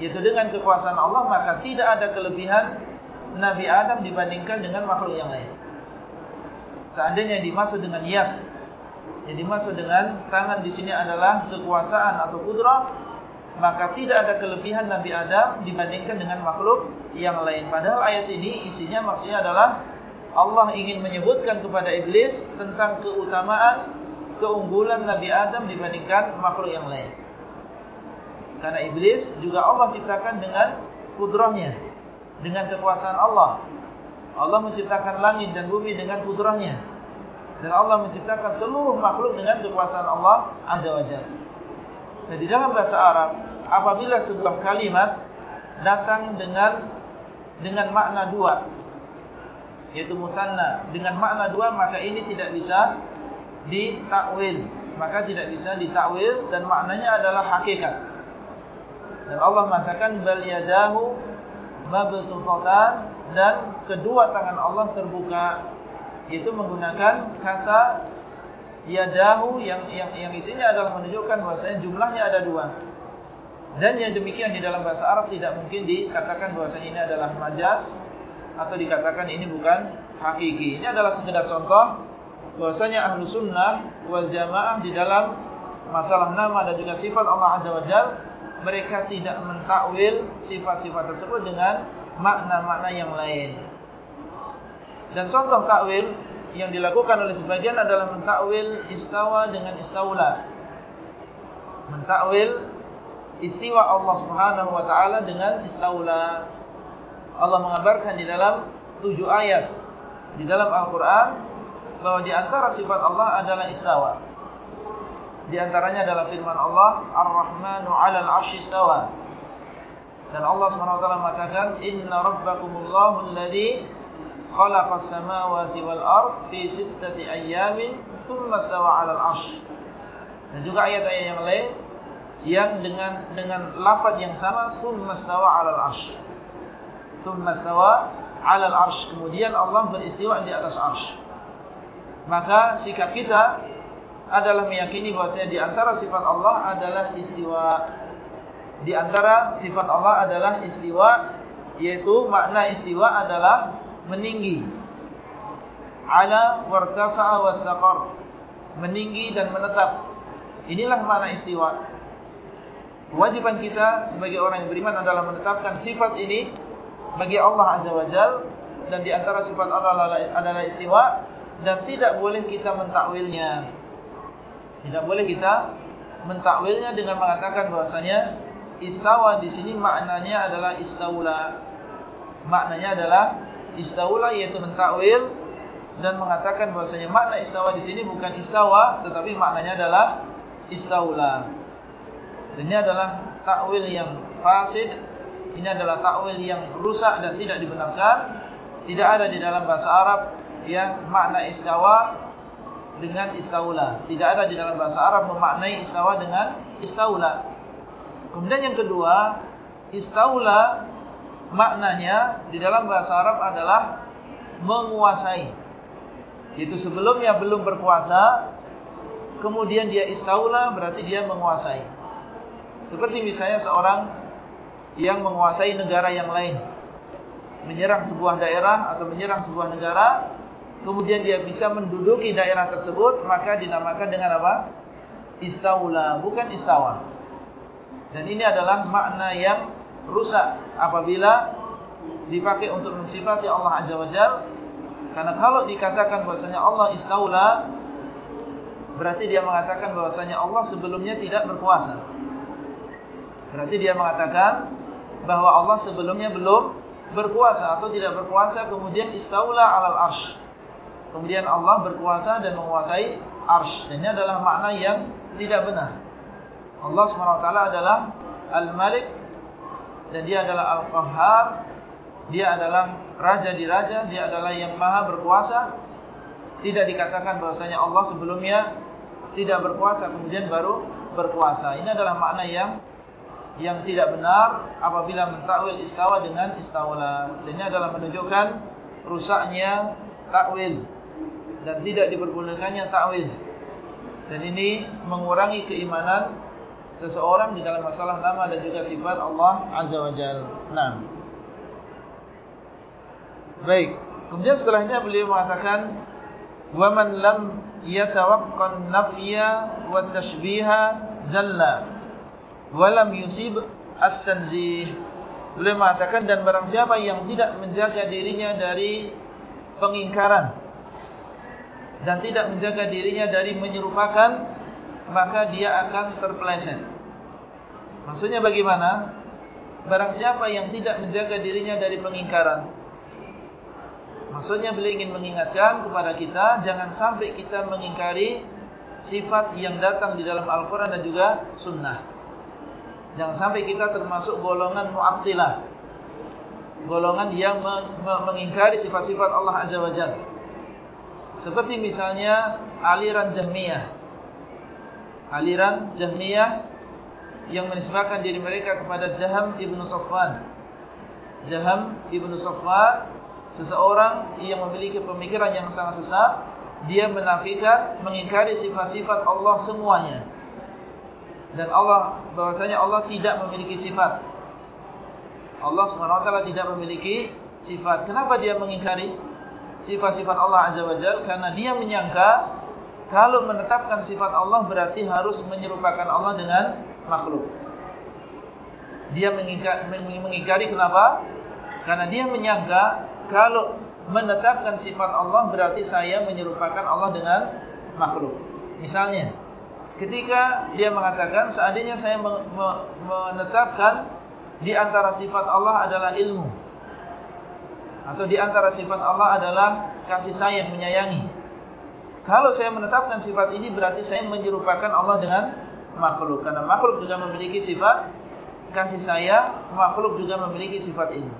yaitu dengan kekuasaan Allah, maka tidak ada kelebihan Nabi Adam dibandingkan dengan makhluk yang lain. Seandainya dimaksud dengan yad Yang dimaksud dengan tangan di sini adalah kekuasaan atau kudrah Maka tidak ada kelebihan Nabi Adam dibandingkan dengan makhluk yang lain Padahal ayat ini isinya maksudnya adalah Allah ingin menyebutkan kepada Iblis tentang keutamaan Keunggulan Nabi Adam dibandingkan makhluk yang lain Karena Iblis juga Allah ciptakan dengan kudrahnya Dengan kekuasaan Allah Allah menciptakan langit dan bumi dengan putranya. Dan Allah menciptakan seluruh makhluk dengan kekuasaan Allah Azza wa. Dan di dalam bahasa Arab, apabila sebuah kalimat datang dengan dengan makna dua, yaitu musanna, dengan makna dua, maka ini tidak bisa ditakwil. Maka tidak bisa ditakwil dan maknanya adalah hakikat. Dan Allah mengatakan, bal yadahu mabsutatan dan kedua tangan Allah terbuka yaitu menggunakan kata yadahu yang yang yang isinya adalah menunjukkan bahwasanya jumlahnya ada dua. Dan yang demikian di dalam bahasa Arab tidak mungkin dikatakan bahwasanya ini adalah majas atau dikatakan ini bukan hakiki. Ini adalah sekedar contoh bahwasanya ahlu sunnah wal jamaah di dalam masalah nama dan juga sifat Allah azza wajalla mereka tidak mentakwil sifat-sifat tersebut dengan makna-makna yang lain. Dan contoh takwil yang dilakukan oleh sebagian adalah mentakwil istawa dengan istaula. Mentakwil istiwa Allah Subhanahu wa taala dengan istaula. Allah mengabarkan di dalam tujuh ayat di dalam Al-Qur'an bahwa di antara sifat Allah adalah istawa. Di antaranya adalah firman Allah, Ar-Rahmanu 'alal 'arsy istawa. Dan Allah SWT mengatakan Inna rabbakumullahu alladhi khalaqas samawati wal ard fi sittati ayyamin thumma stawa 'alal 'arsy. Dan juga ayat-ayat yang lain yang dengan dengan lafaz yang sama thumma stawa 'alal 'arsy. Thumma stawa 'alal 'arsy. Kemudian Allah beristiwa di atas 'arsy. Maka sikap kita adalah meyakini bahwasanya di antara sifat Allah adalah istiwa. Di antara sifat Allah adalah istiwa yaitu makna istiwa adalah meninggi. Ala wartafa'a wastaqar meninggi dan menetap. Inilah makna istiwa. Kewajiban kita sebagai orang yang beriman adalah menetapkan sifat ini bagi Allah azza wajal dan di antara sifat Allah adalah istiwa dan tidak boleh kita mentakwilnya tidak boleh kita mentakwilnya dengan mengatakan bahwasanya istawa di sini maknanya adalah istaula. Maknanya adalah istaula yaitu mentakwil dan mengatakan bahwasanya makna istawa di sini bukan istawa tetapi maknanya adalah istaula. Ini adalah takwil yang fasid. Ini adalah takwil yang rusak dan tidak dibenarkan. Tidak ada di dalam bahasa Arab ya makna istawa dengan istaula. Tidak ada di dalam bahasa Arab memaknai istawa dengan istaula. Kemudian yang kedua, istaula maknanya di dalam bahasa Arab adalah menguasai. Itu sebelumnya belum berkuasa, kemudian dia istaula berarti dia menguasai. Seperti misalnya seorang yang menguasai negara yang lain. Menyerang sebuah daerah atau menyerang sebuah negara kemudian dia bisa menduduki daerah tersebut, maka dinamakan dengan apa? Istaula, bukan istawa. Dan ini adalah makna yang rusak apabila dipakai untuk mensifati Allah Azza wa Jal. Karena kalau dikatakan bahasanya Allah istaula, berarti dia mengatakan bahasanya Allah sebelumnya tidak berkuasa. Berarti dia mengatakan bahwa Allah sebelumnya belum berkuasa atau tidak berkuasa, kemudian istaula alal arsh. Kemudian Allah berkuasa dan menguasai arsh. Ini adalah makna yang tidak benar. Allah SWT adalah Al-Malik. Dan dia adalah Al-Qahhar. Dia adalah Raja di Raja. Dia adalah yang maha berkuasa. Tidak dikatakan bahasanya Allah sebelumnya tidak berkuasa. Kemudian baru berkuasa. Ini adalah makna yang yang tidak benar apabila mentakwil istawa dengan istawala. Ini adalah menunjukkan rusaknya takwil dan tidak diperbolehkannya takwil. Dan ini mengurangi keimanan seseorang di dalam masalah nama dan juga sifat Allah Azza wa Jalla. Nah. Baik. Kemudian setelahnya beliau mengatakan wa man lam yatawaqqan nafya wa tashbiha zalla wa lam yusib at-tanzih. Beliau mengatakan dan barang siapa yang tidak menjaga dirinya dari pengingkaran dan tidak menjaga dirinya dari menyerupakan maka dia akan terpeleset. Maksudnya bagaimana? Barang siapa yang tidak menjaga dirinya dari pengingkaran. Maksudnya beliau ingin mengingatkan kepada kita jangan sampai kita mengingkari sifat yang datang di dalam Al-Qur'an dan juga sunnah. Jangan sampai kita termasuk golongan mu'attilah. Golongan yang mengingkari sifat-sifat Allah Azza wa Jalla. Seperti misalnya aliran Jahmiyah. Aliran Jahmiyah yang menisbahkan diri mereka kepada Jaham ibnu Safwan. Jaham ibnu Safwan seseorang yang memiliki pemikiran yang sangat sesat, dia menafikan, mengingkari sifat-sifat Allah semuanya. Dan Allah bahwasanya Allah tidak memiliki sifat. Allah SWT tidak memiliki sifat. Kenapa dia mengingkari? Sifat-sifat Allah Azza wa Jal karena dia menyangka kalau menetapkan sifat Allah berarti harus menyerupakan Allah dengan makhluk. Dia mengingkari kenapa? Karena dia menyangka kalau menetapkan sifat Allah berarti saya menyerupakan Allah dengan makhluk. Misalnya, ketika dia mengatakan seandainya saya menetapkan di antara sifat Allah adalah ilmu atau di antara sifat Allah adalah kasih sayang, menyayangi. Kalau saya menetapkan sifat ini berarti saya menyerupakan Allah dengan makhluk. Karena makhluk juga memiliki sifat kasih sayang, makhluk juga memiliki sifat ini.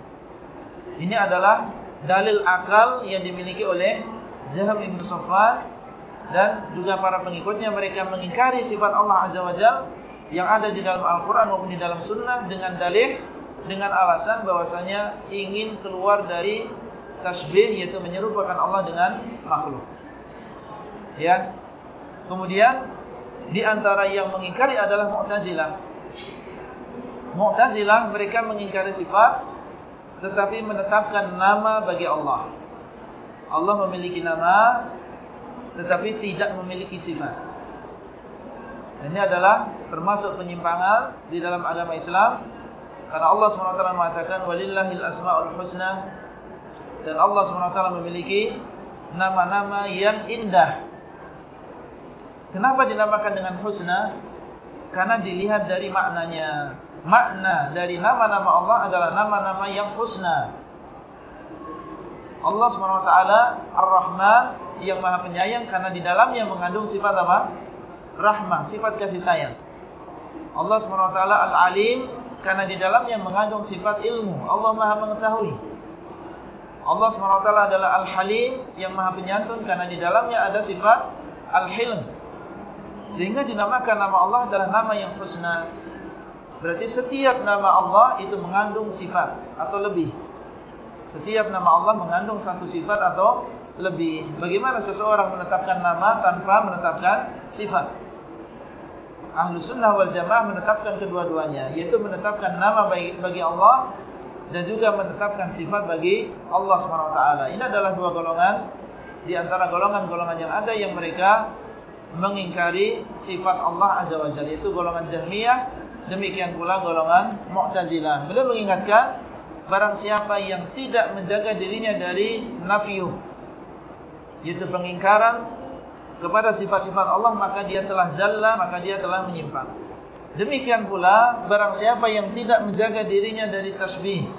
Ini adalah dalil akal yang dimiliki oleh Zahab Ibn Sofan dan juga para pengikutnya mereka mengingkari sifat Allah Azza wa Jal yang ada di dalam Al-Quran maupun di dalam Sunnah dengan dalil dengan alasan bahwasanya ingin keluar dari tasbih yaitu menyerupakan Allah dengan makhluk. Ya. Kemudian di antara yang mengingkari adalah Mu'tazilah. Mu'tazilah mereka mengingkari sifat tetapi menetapkan nama bagi Allah. Allah memiliki nama tetapi tidak memiliki sifat. Ini adalah termasuk penyimpangan di dalam agama Islam karena Allah SWT mengatakan walillahil asmaul husna dan Allah SWT memiliki nama-nama yang indah. Kenapa dinamakan dengan husna? Karena dilihat dari maknanya. Makna dari nama-nama Allah adalah nama-nama yang husna. Allah SWT Ar-Rahman yang maha penyayang karena di dalamnya mengandung sifat apa? Rahmah, sifat kasih sayang. Allah SWT Al-Alim karena di dalamnya mengandung sifat ilmu. Allah maha mengetahui. Allah SWT adalah Al-Halim yang maha penyantun karena di dalamnya ada sifat Al-Hilm. Sehingga dinamakan nama Allah adalah nama yang husna. Berarti setiap nama Allah itu mengandung sifat atau lebih. Setiap nama Allah mengandung satu sifat atau lebih. Bagaimana seseorang menetapkan nama tanpa menetapkan sifat? Ahlu sunnah wal jamaah menetapkan kedua-duanya. Yaitu menetapkan nama bagi Allah dan juga menetapkan sifat bagi Allah SWT. Ini adalah dua golongan di antara golongan-golongan yang ada yang mereka mengingkari sifat Allah Azza wa Jalla. Itu golongan Jahmiyah, demikian pula golongan Mu'tazilah. Beliau mengingatkan, barang siapa yang tidak menjaga dirinya dari nafiuh, yaitu pengingkaran kepada sifat-sifat Allah, maka dia telah zalla, maka dia telah menyimpang. Demikian pula barang siapa yang tidak menjaga dirinya dari tasbih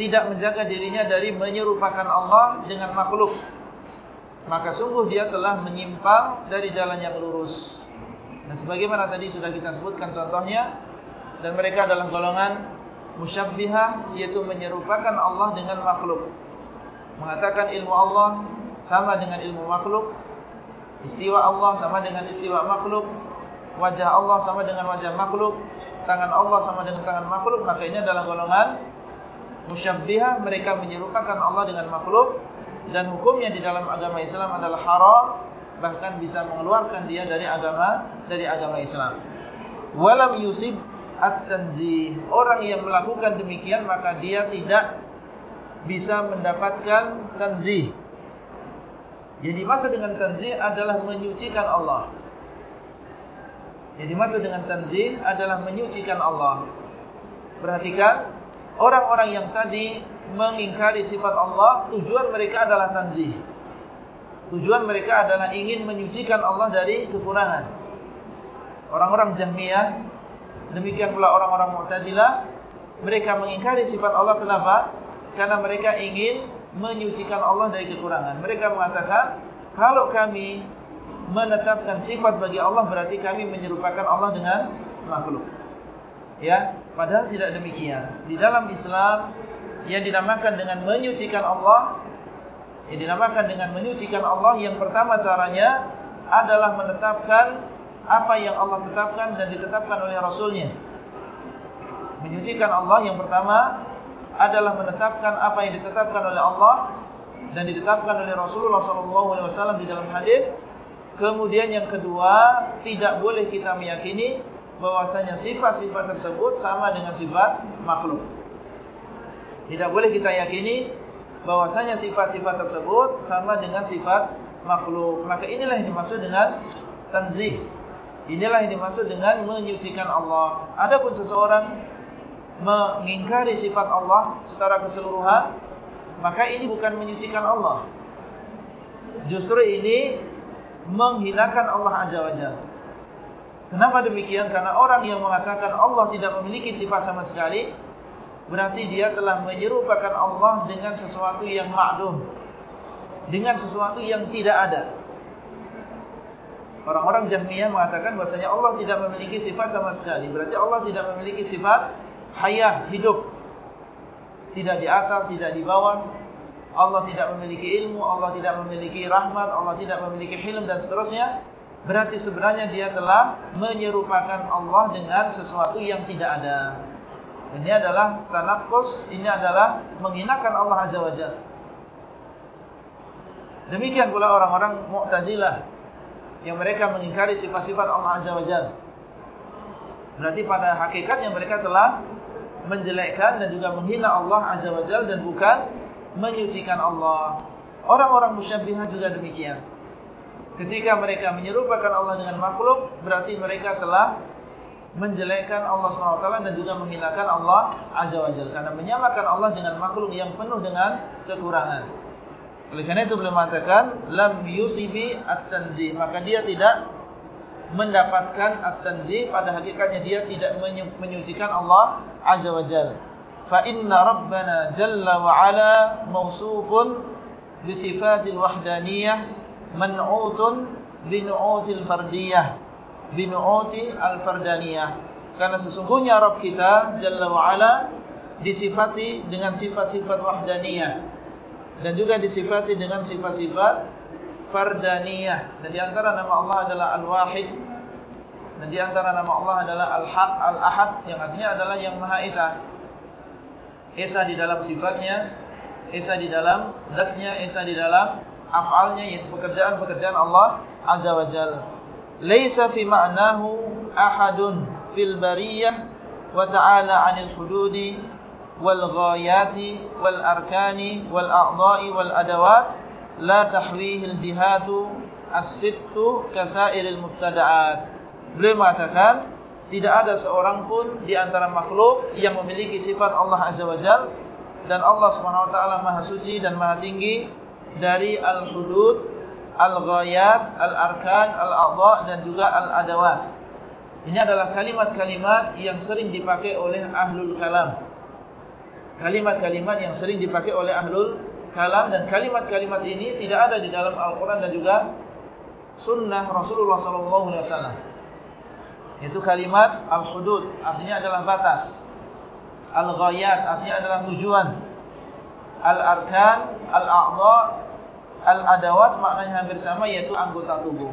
Tidak menjaga dirinya dari menyerupakan Allah dengan makhluk Maka sungguh dia telah menyimpang dari jalan yang lurus Dan sebagaimana tadi sudah kita sebutkan contohnya Dan mereka adalah golongan musyabbihah Yaitu menyerupakan Allah dengan makhluk Mengatakan ilmu Allah sama dengan ilmu makhluk Istiwa Allah sama dengan istiwa makhluk wajah Allah sama dengan wajah makhluk, tangan Allah sama dengan tangan makhluk, maka ini adalah golongan musyabbihah, mereka menyerupakan Allah dengan makhluk dan hukumnya di dalam agama Islam adalah haram, bahkan bisa mengeluarkan dia dari agama dari agama Islam. Walam yusib at-tanzih. Orang yang melakukan demikian maka dia tidak bisa mendapatkan tanzih. Jadi maksud dengan tanzih adalah menyucikan Allah. Yang dimaksud dengan tanzih adalah menyucikan Allah. Perhatikan, orang-orang yang tadi mengingkari sifat Allah, tujuan mereka adalah tanzih. Tujuan mereka adalah ingin menyucikan Allah dari kekurangan. Orang-orang Jahmiyah, demikian pula orang-orang Mu'tazilah, mereka mengingkari sifat Allah kenapa? Karena mereka ingin menyucikan Allah dari kekurangan. Mereka mengatakan, kalau kami menetapkan sifat bagi Allah berarti kami menyerupakan Allah dengan makhluk. Ya, padahal tidak demikian. Di dalam Islam yang dinamakan dengan menyucikan Allah, yang dinamakan dengan menyucikan Allah yang pertama caranya adalah menetapkan apa yang Allah tetapkan dan ditetapkan oleh Rasulnya. Menyucikan Allah yang pertama adalah menetapkan apa yang ditetapkan oleh Allah dan ditetapkan oleh Rasulullah SAW di dalam hadis Kemudian yang kedua, tidak boleh kita meyakini bahwasanya sifat-sifat tersebut sama dengan sifat makhluk. Tidak boleh kita yakini bahwasanya sifat-sifat tersebut sama dengan sifat makhluk. Maka inilah yang dimaksud dengan tanzih. Inilah yang dimaksud dengan menyucikan Allah. Adapun seseorang mengingkari sifat Allah secara keseluruhan, maka ini bukan menyucikan Allah. Justru ini menghinakan Allah Azza wa. Kenapa demikian? Karena orang yang mengatakan Allah tidak memiliki sifat sama sekali, berarti dia telah menyerupakan Allah dengan sesuatu yang ma'dum. Dengan sesuatu yang tidak ada. Orang-orang Jahmiyah mengatakan bahasanya Allah tidak memiliki sifat sama sekali. Berarti Allah tidak memiliki sifat hayah, hidup. Tidak di atas, tidak di bawah. Allah tidak memiliki ilmu, Allah tidak memiliki rahmat, Allah tidak memiliki hilm dan seterusnya, berarti sebenarnya dia telah menyerupakan Allah dengan sesuatu yang tidak ada. Ini adalah tanakus, ini adalah menghinakan Allah Azza wa Jalla. Demikian pula orang-orang Mu'tazilah yang mereka mengingkari sifat-sifat Allah Azza wa Jalla. Berarti pada hakikatnya mereka telah menjelekkan dan juga menghina Allah Azza wa Jalla dan bukan menyucikan Allah. Orang-orang musyabihah juga demikian. Ketika mereka menyerupakan Allah dengan makhluk, berarti mereka telah menjelekkan Allah SWT dan juga menghinakan Allah Azza wa Jal. Karena menyamakan Allah dengan makhluk yang penuh dengan kekurangan. Oleh karena itu beliau mengatakan, Lam yusibi at-tanzih. Maka dia tidak mendapatkan at-tanzih pada hakikatnya dia tidak menyucikan Allah azza wajal fa inna rabbana jalla wa ala mawsufun bi sifatil wahdaniyah man'utun bi nu'util fardiyah bi nu'util fardaniyah karena sesungguhnya rabb kita jalla wa ala disifati dengan sifat-sifat wahdaniyah dan juga disifati dengan sifat-sifat fardaniyah. Dan di antara nama Allah adalah Al-Wahid dan di antara nama Allah adalah Al-Haq, Al-Ahad yang artinya adalah yang Maha Esa. Esa di dalam sifatnya, Esa di dalam zatnya, Esa di dalam af'alnya yaitu pekerjaan-pekerjaan Allah Azza wa Jalla. Laisa fi ma'nahu ahadun fil bariyah wa ta'ala 'anil hududi wal ghayati wal arkani wal a'dha'i wal adawat la tahwihi al jihatu as-sittu kasairil mubtada'at. Beliau mengatakan tidak ada seorang pun di antara makhluk yang memiliki sifat Allah Azza wa Jal dan Allah Subhanahu wa taala Maha suci dan Maha tinggi dari al-hudud, al-ghayat, al-arkan, al-a'dha dan juga al-adawat. Ini adalah kalimat-kalimat yang sering dipakai oleh ahlul kalam. Kalimat-kalimat yang sering dipakai oleh ahlul kalam dan kalimat-kalimat ini tidak ada di dalam Al-Qur'an dan juga sunnah Rasulullah sallallahu alaihi wasallam. Itu kalimat al-hudud artinya adalah batas. Al-ghayat artinya adalah tujuan. Al-arkan, al-a'dha, al-adawat maknanya hampir sama yaitu anggota tubuh.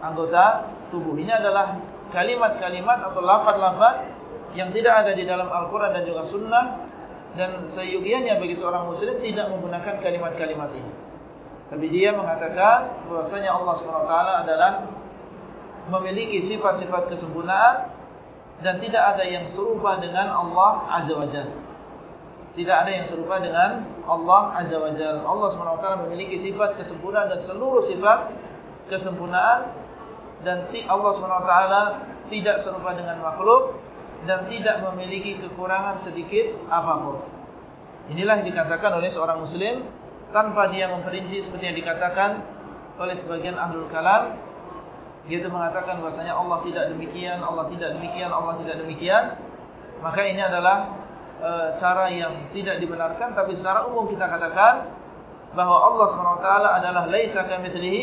Anggota tubuh. Ini adalah kalimat-kalimat atau lafaz-lafaz yang tidak ada di dalam Al-Qur'an dan juga sunnah dan seyogianya bagi seorang muslim tidak menggunakan kalimat-kalimat ini. Tapi dia mengatakan bahwasanya Allah SWT adalah memiliki sifat-sifat kesempurnaan dan tidak ada yang serupa dengan Allah Azza wa Jalla. Tidak ada yang serupa dengan Allah Azza wa Jalla. Allah SWT memiliki sifat kesempurnaan dan seluruh sifat kesempurnaan dan Allah SWT tidak serupa dengan makhluk dan tidak memiliki kekurangan sedikit apapun. Inilah yang dikatakan oleh seorang muslim tanpa dia memperinci seperti yang dikatakan oleh sebagian ahlul kalam yaitu mengatakan bahasanya Allah tidak demikian, Allah tidak demikian, Allah tidak demikian, maka ini adalah e, cara yang tidak dibenarkan. Tapi secara umum kita katakan bahawa Allah SWT adalah laisa kamitslihi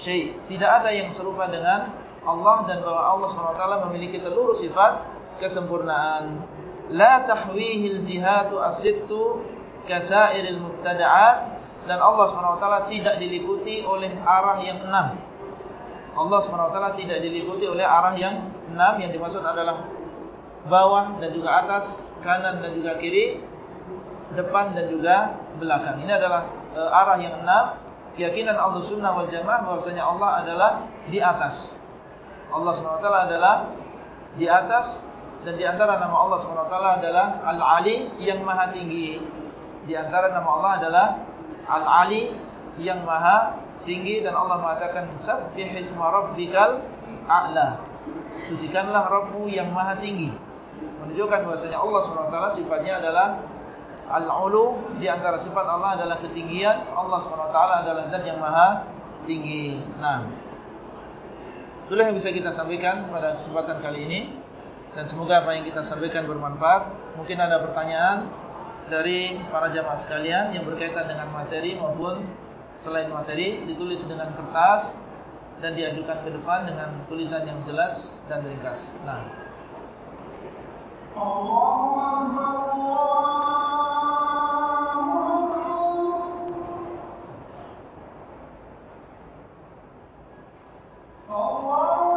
syai. Tidak ada yang serupa dengan Allah dan bahawa Allah SWT memiliki seluruh sifat kesempurnaan. La tahwihil jihatu as-sittu kasairil mubtada'at dan Allah SWT tidak diliputi oleh arah yang enam. Allah SWT tidak diliputi oleh arah yang enam yang dimaksud adalah bawah dan juga atas, kanan dan juga kiri, depan dan juga belakang. Ini adalah e, arah yang enam. Keyakinan Allah Sunnah wal Jamaah bahwasanya Allah adalah di atas. Allah SWT adalah di atas dan di antara nama Allah SWT adalah Al-Ali yang maha tinggi. Di antara nama Allah adalah Al-Ali yang maha tinggi dan Allah mengatakan sabbihisma rabbikal a'la. Sucikanlah Rabbmu yang maha tinggi. Menunjukkan bahasanya Allah SWT sifatnya adalah Al-Ulu Di antara sifat Allah adalah ketinggian Allah SWT adalah zat yang maha tinggi Nah Itulah yang bisa kita sampaikan pada kesempatan kali ini dan semoga apa yang kita sampaikan bermanfaat. Mungkin ada pertanyaan dari para jamaah sekalian yang berkaitan dengan materi maupun selain materi. Ditulis dengan kertas dan diajukan ke depan dengan tulisan yang jelas dan ringkas. Nah. Allah Allah Allah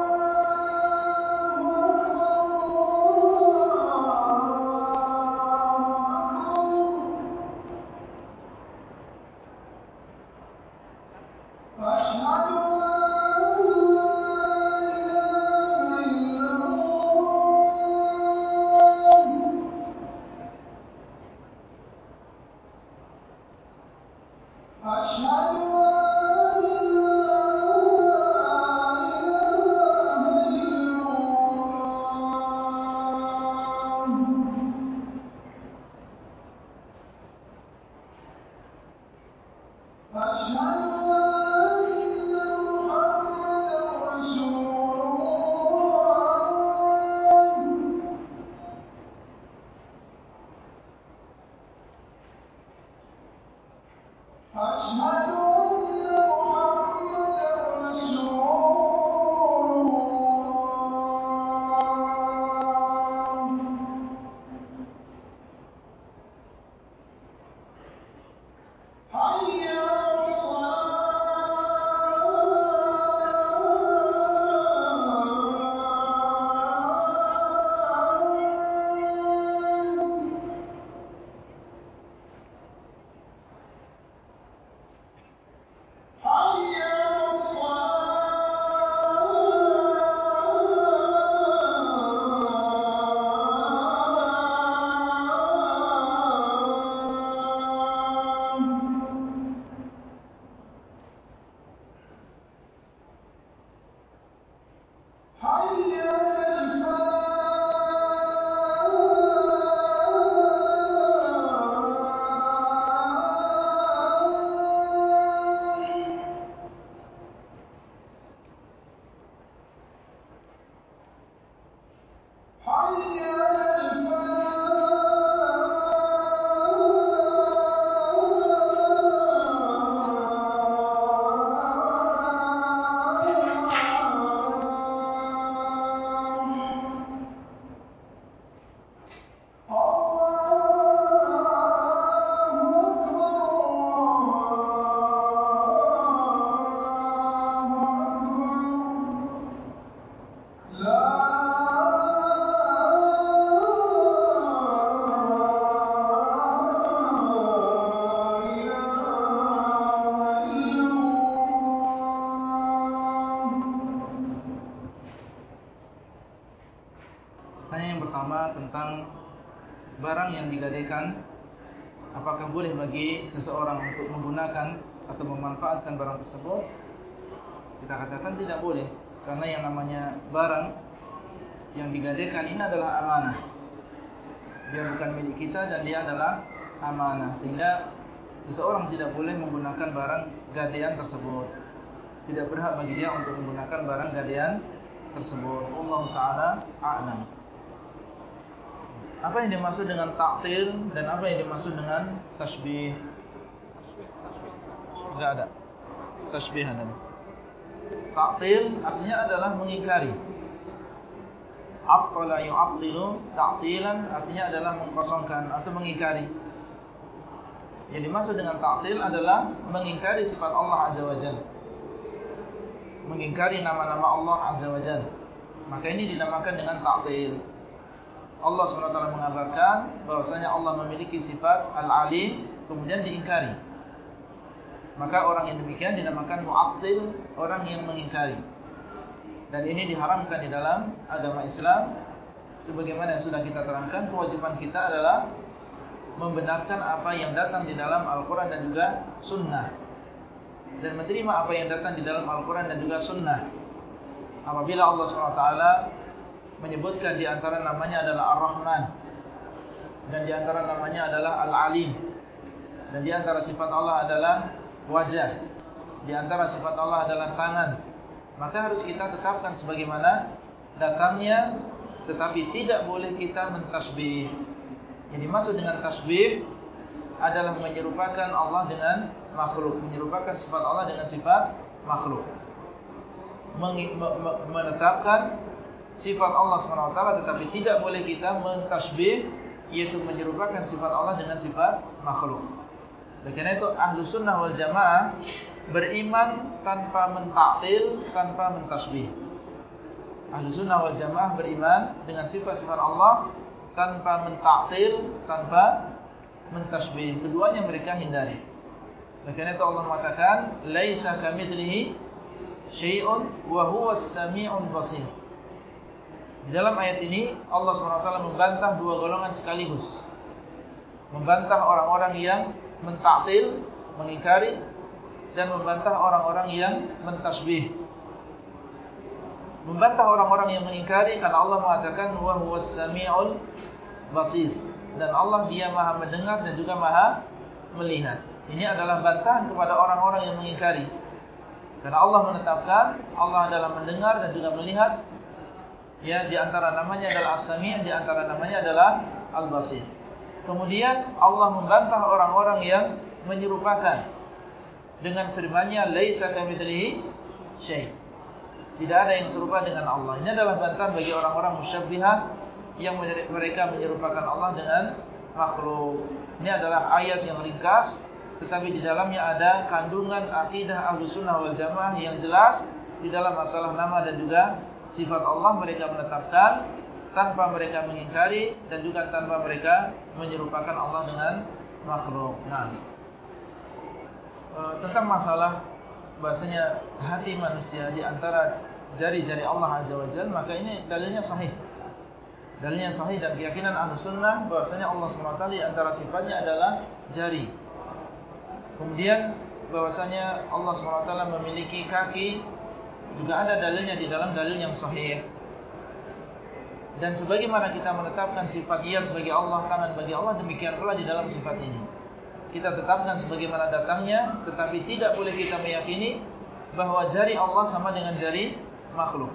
tidak boleh menggunakan barang gadaian tersebut. Tidak berhak bagi dia untuk menggunakan barang gadaian tersebut. Allah taala a'lam. Apa yang dimaksud dengan ta'til dan apa yang dimaksud dengan tasbih enggak ada. Tasbih ada ta'til artinya adalah mengingkari. Aqala yu'attilu ta'tilan artinya adalah mengkosongkan atau mengingkari yang dimaksud dengan ta'til adalah mengingkari sifat Allah azza wajalla mengingkari nama-nama Allah azza wajalla maka ini dinamakan dengan ta'til Allah SWT mengabarkan bahwasanya Allah memiliki sifat Al-Alim kemudian diingkari. Maka orang yang demikian dinamakan mu'attil, orang yang mengingkari. Dan ini diharamkan di dalam agama Islam. Sebagaimana yang sudah kita terangkan, kewajiban kita adalah membenarkan apa yang datang di dalam Al-Quran dan juga Sunnah. Dan menerima apa yang datang di dalam Al-Quran dan juga Sunnah. Apabila Allah SWT menyebutkan di antara namanya adalah Ar-Rahman. Dan di antara namanya adalah Al-Alim. Dan di antara sifat Allah adalah wajah. Di antara sifat Allah adalah tangan. Maka harus kita tetapkan sebagaimana datangnya tetapi tidak boleh kita mentasbih yang dimaksud dengan tasbih adalah menyerupakan Allah dengan makhluk menyerupakan sifat Allah dengan sifat makhluk menetapkan sifat Allah SWT tetapi tidak boleh kita mentasbih yaitu menyerupakan sifat Allah dengan sifat makhluk. Karena itu ahlu sunnah wal jamaah beriman tanpa mentaktil, tanpa mentasbih. Ahlu sunnah wal jamaah beriman dengan sifat-sifat Allah tanpa mentaktil, tanpa mentasbih. Keduanya mereka hindari. Karena itu Allah mengatakan, kamidrihi syai'un wa huwa as-sami'un basir. Di dalam ayat ini Allah SWT membantah dua golongan sekaligus. Membantah orang-orang yang mentaktil, mengingkari dan membantah orang-orang yang mentasbih. Membantah orang-orang yang mengingkari karena Allah mengatakan wa huwas samiul basir dan Allah Dia Maha mendengar dan juga Maha melihat. Ini adalah bantahan kepada orang-orang yang mengingkari. Karena Allah menetapkan Allah adalah mendengar dan juga melihat ya di antara namanya adalah As-Sami' di antara namanya adalah Al-Basir. Kemudian Allah membantah orang-orang yang menyerupakan dengan firman-Nya laisa kamitslihi syai'. Tidak ada yang serupa dengan Allah. Ini adalah bantahan bagi orang-orang musyabbihah yang mereka menyerupakan Allah dengan makhluk. Ini adalah ayat yang ringkas tetapi di dalamnya ada kandungan akidah Ahlussunnah wal Jamaah yang jelas di dalam masalah nama dan juga sifat Allah mereka menetapkan tanpa mereka mengingkari dan juga tanpa mereka menyerupakan Allah dengan makhluk. Nah, e, tentang masalah bahasanya hati manusia di antara jari-jari Allah Azza wa Jalla, maka ini dalilnya sahih. Dalilnya sahih dan keyakinan ahlu sunnah bahasanya Allah SWT antara sifatnya adalah jari. Kemudian bahwasanya Allah SWT memiliki kaki juga ada dalilnya di dalam dalil yang sahih. Dan sebagaimana kita menetapkan sifat yad bagi Allah, tangan bagi Allah, demikian pula di dalam sifat ini. Kita tetapkan sebagaimana datangnya, tetapi tidak boleh kita meyakini bahawa jari Allah sama dengan jari makhluk.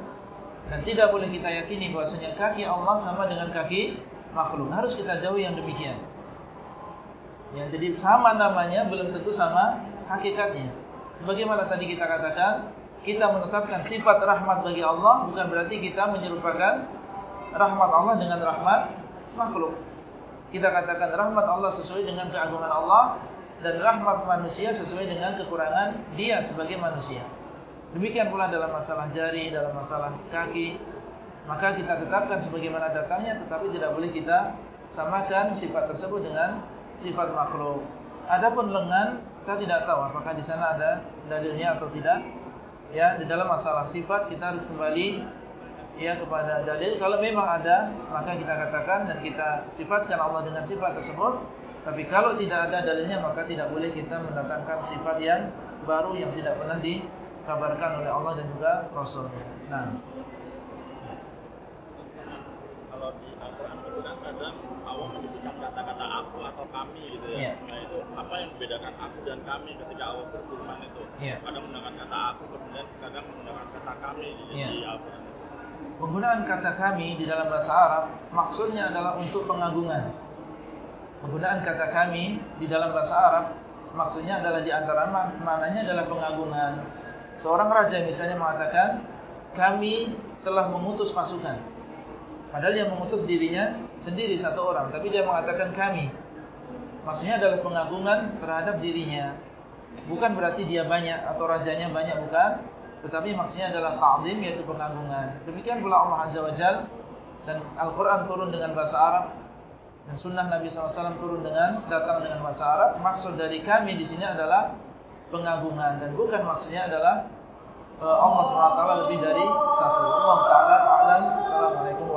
Dan tidak boleh kita yakini bahasanya kaki Allah sama dengan kaki makhluk. Harus kita jauhi yang demikian. Ya, jadi sama namanya belum tentu sama hakikatnya. Sebagaimana tadi kita katakan, kita menetapkan sifat rahmat bagi Allah bukan berarti kita menyerupakan rahmat Allah dengan rahmat makhluk. Kita katakan rahmat Allah sesuai dengan keagungan Allah dan rahmat manusia sesuai dengan kekurangan dia sebagai manusia. Demikian pula dalam masalah jari, dalam masalah kaki, maka kita tetapkan sebagaimana datangnya tetapi tidak boleh kita samakan sifat tersebut dengan sifat makhluk. Adapun lengan, saya tidak tahu apakah di sana ada dalilnya atau tidak. Ya di dalam masalah sifat kita harus kembali ya kepada dalil. Kalau memang ada maka kita katakan dan kita sifatkan Allah dengan sifat tersebut. Tapi kalau tidak ada dalilnya maka tidak boleh kita mendatangkan sifat yang baru yang tidak pernah dikabarkan oleh Allah dan juga Rasulnya. Nah, kalau di Al-Quran itu kan kadang Allah menyebutkan kata-kata aku atau kami gitu ya. Yeah. Nah itu apa yang membedakan aku dan kami ketika Allah berfirman itu? Yeah. Kadang menggunakan kata aku, kemudian kadang menggunakan kata kami di, yeah. di Al-Quran. Penggunaan kata kami di dalam bahasa Arab maksudnya adalah untuk pengagungan. Penggunaan kata kami di dalam bahasa Arab maksudnya adalah di antara maknanya adalah pengagungan. Seorang raja misalnya mengatakan kami telah mengutus pasukan. Padahal dia mengutus dirinya sendiri satu orang, tapi dia mengatakan kami. Maksudnya adalah pengagungan terhadap dirinya. Bukan berarti dia banyak atau rajanya banyak bukan, tetapi maksudnya adalah ta'zim yaitu pengagungan. Demikian pula Allah Azza wa Jal dan Al-Quran turun dengan bahasa Arab dan Sunnah Nabi SAW turun dengan datang dengan bahasa Arab. Maksud dari kami di sini adalah pengagungan dan bukan maksudnya adalah uh, Allah SWT lebih dari satu. Allah Taala alam. Assalamualaikum warahmatullahi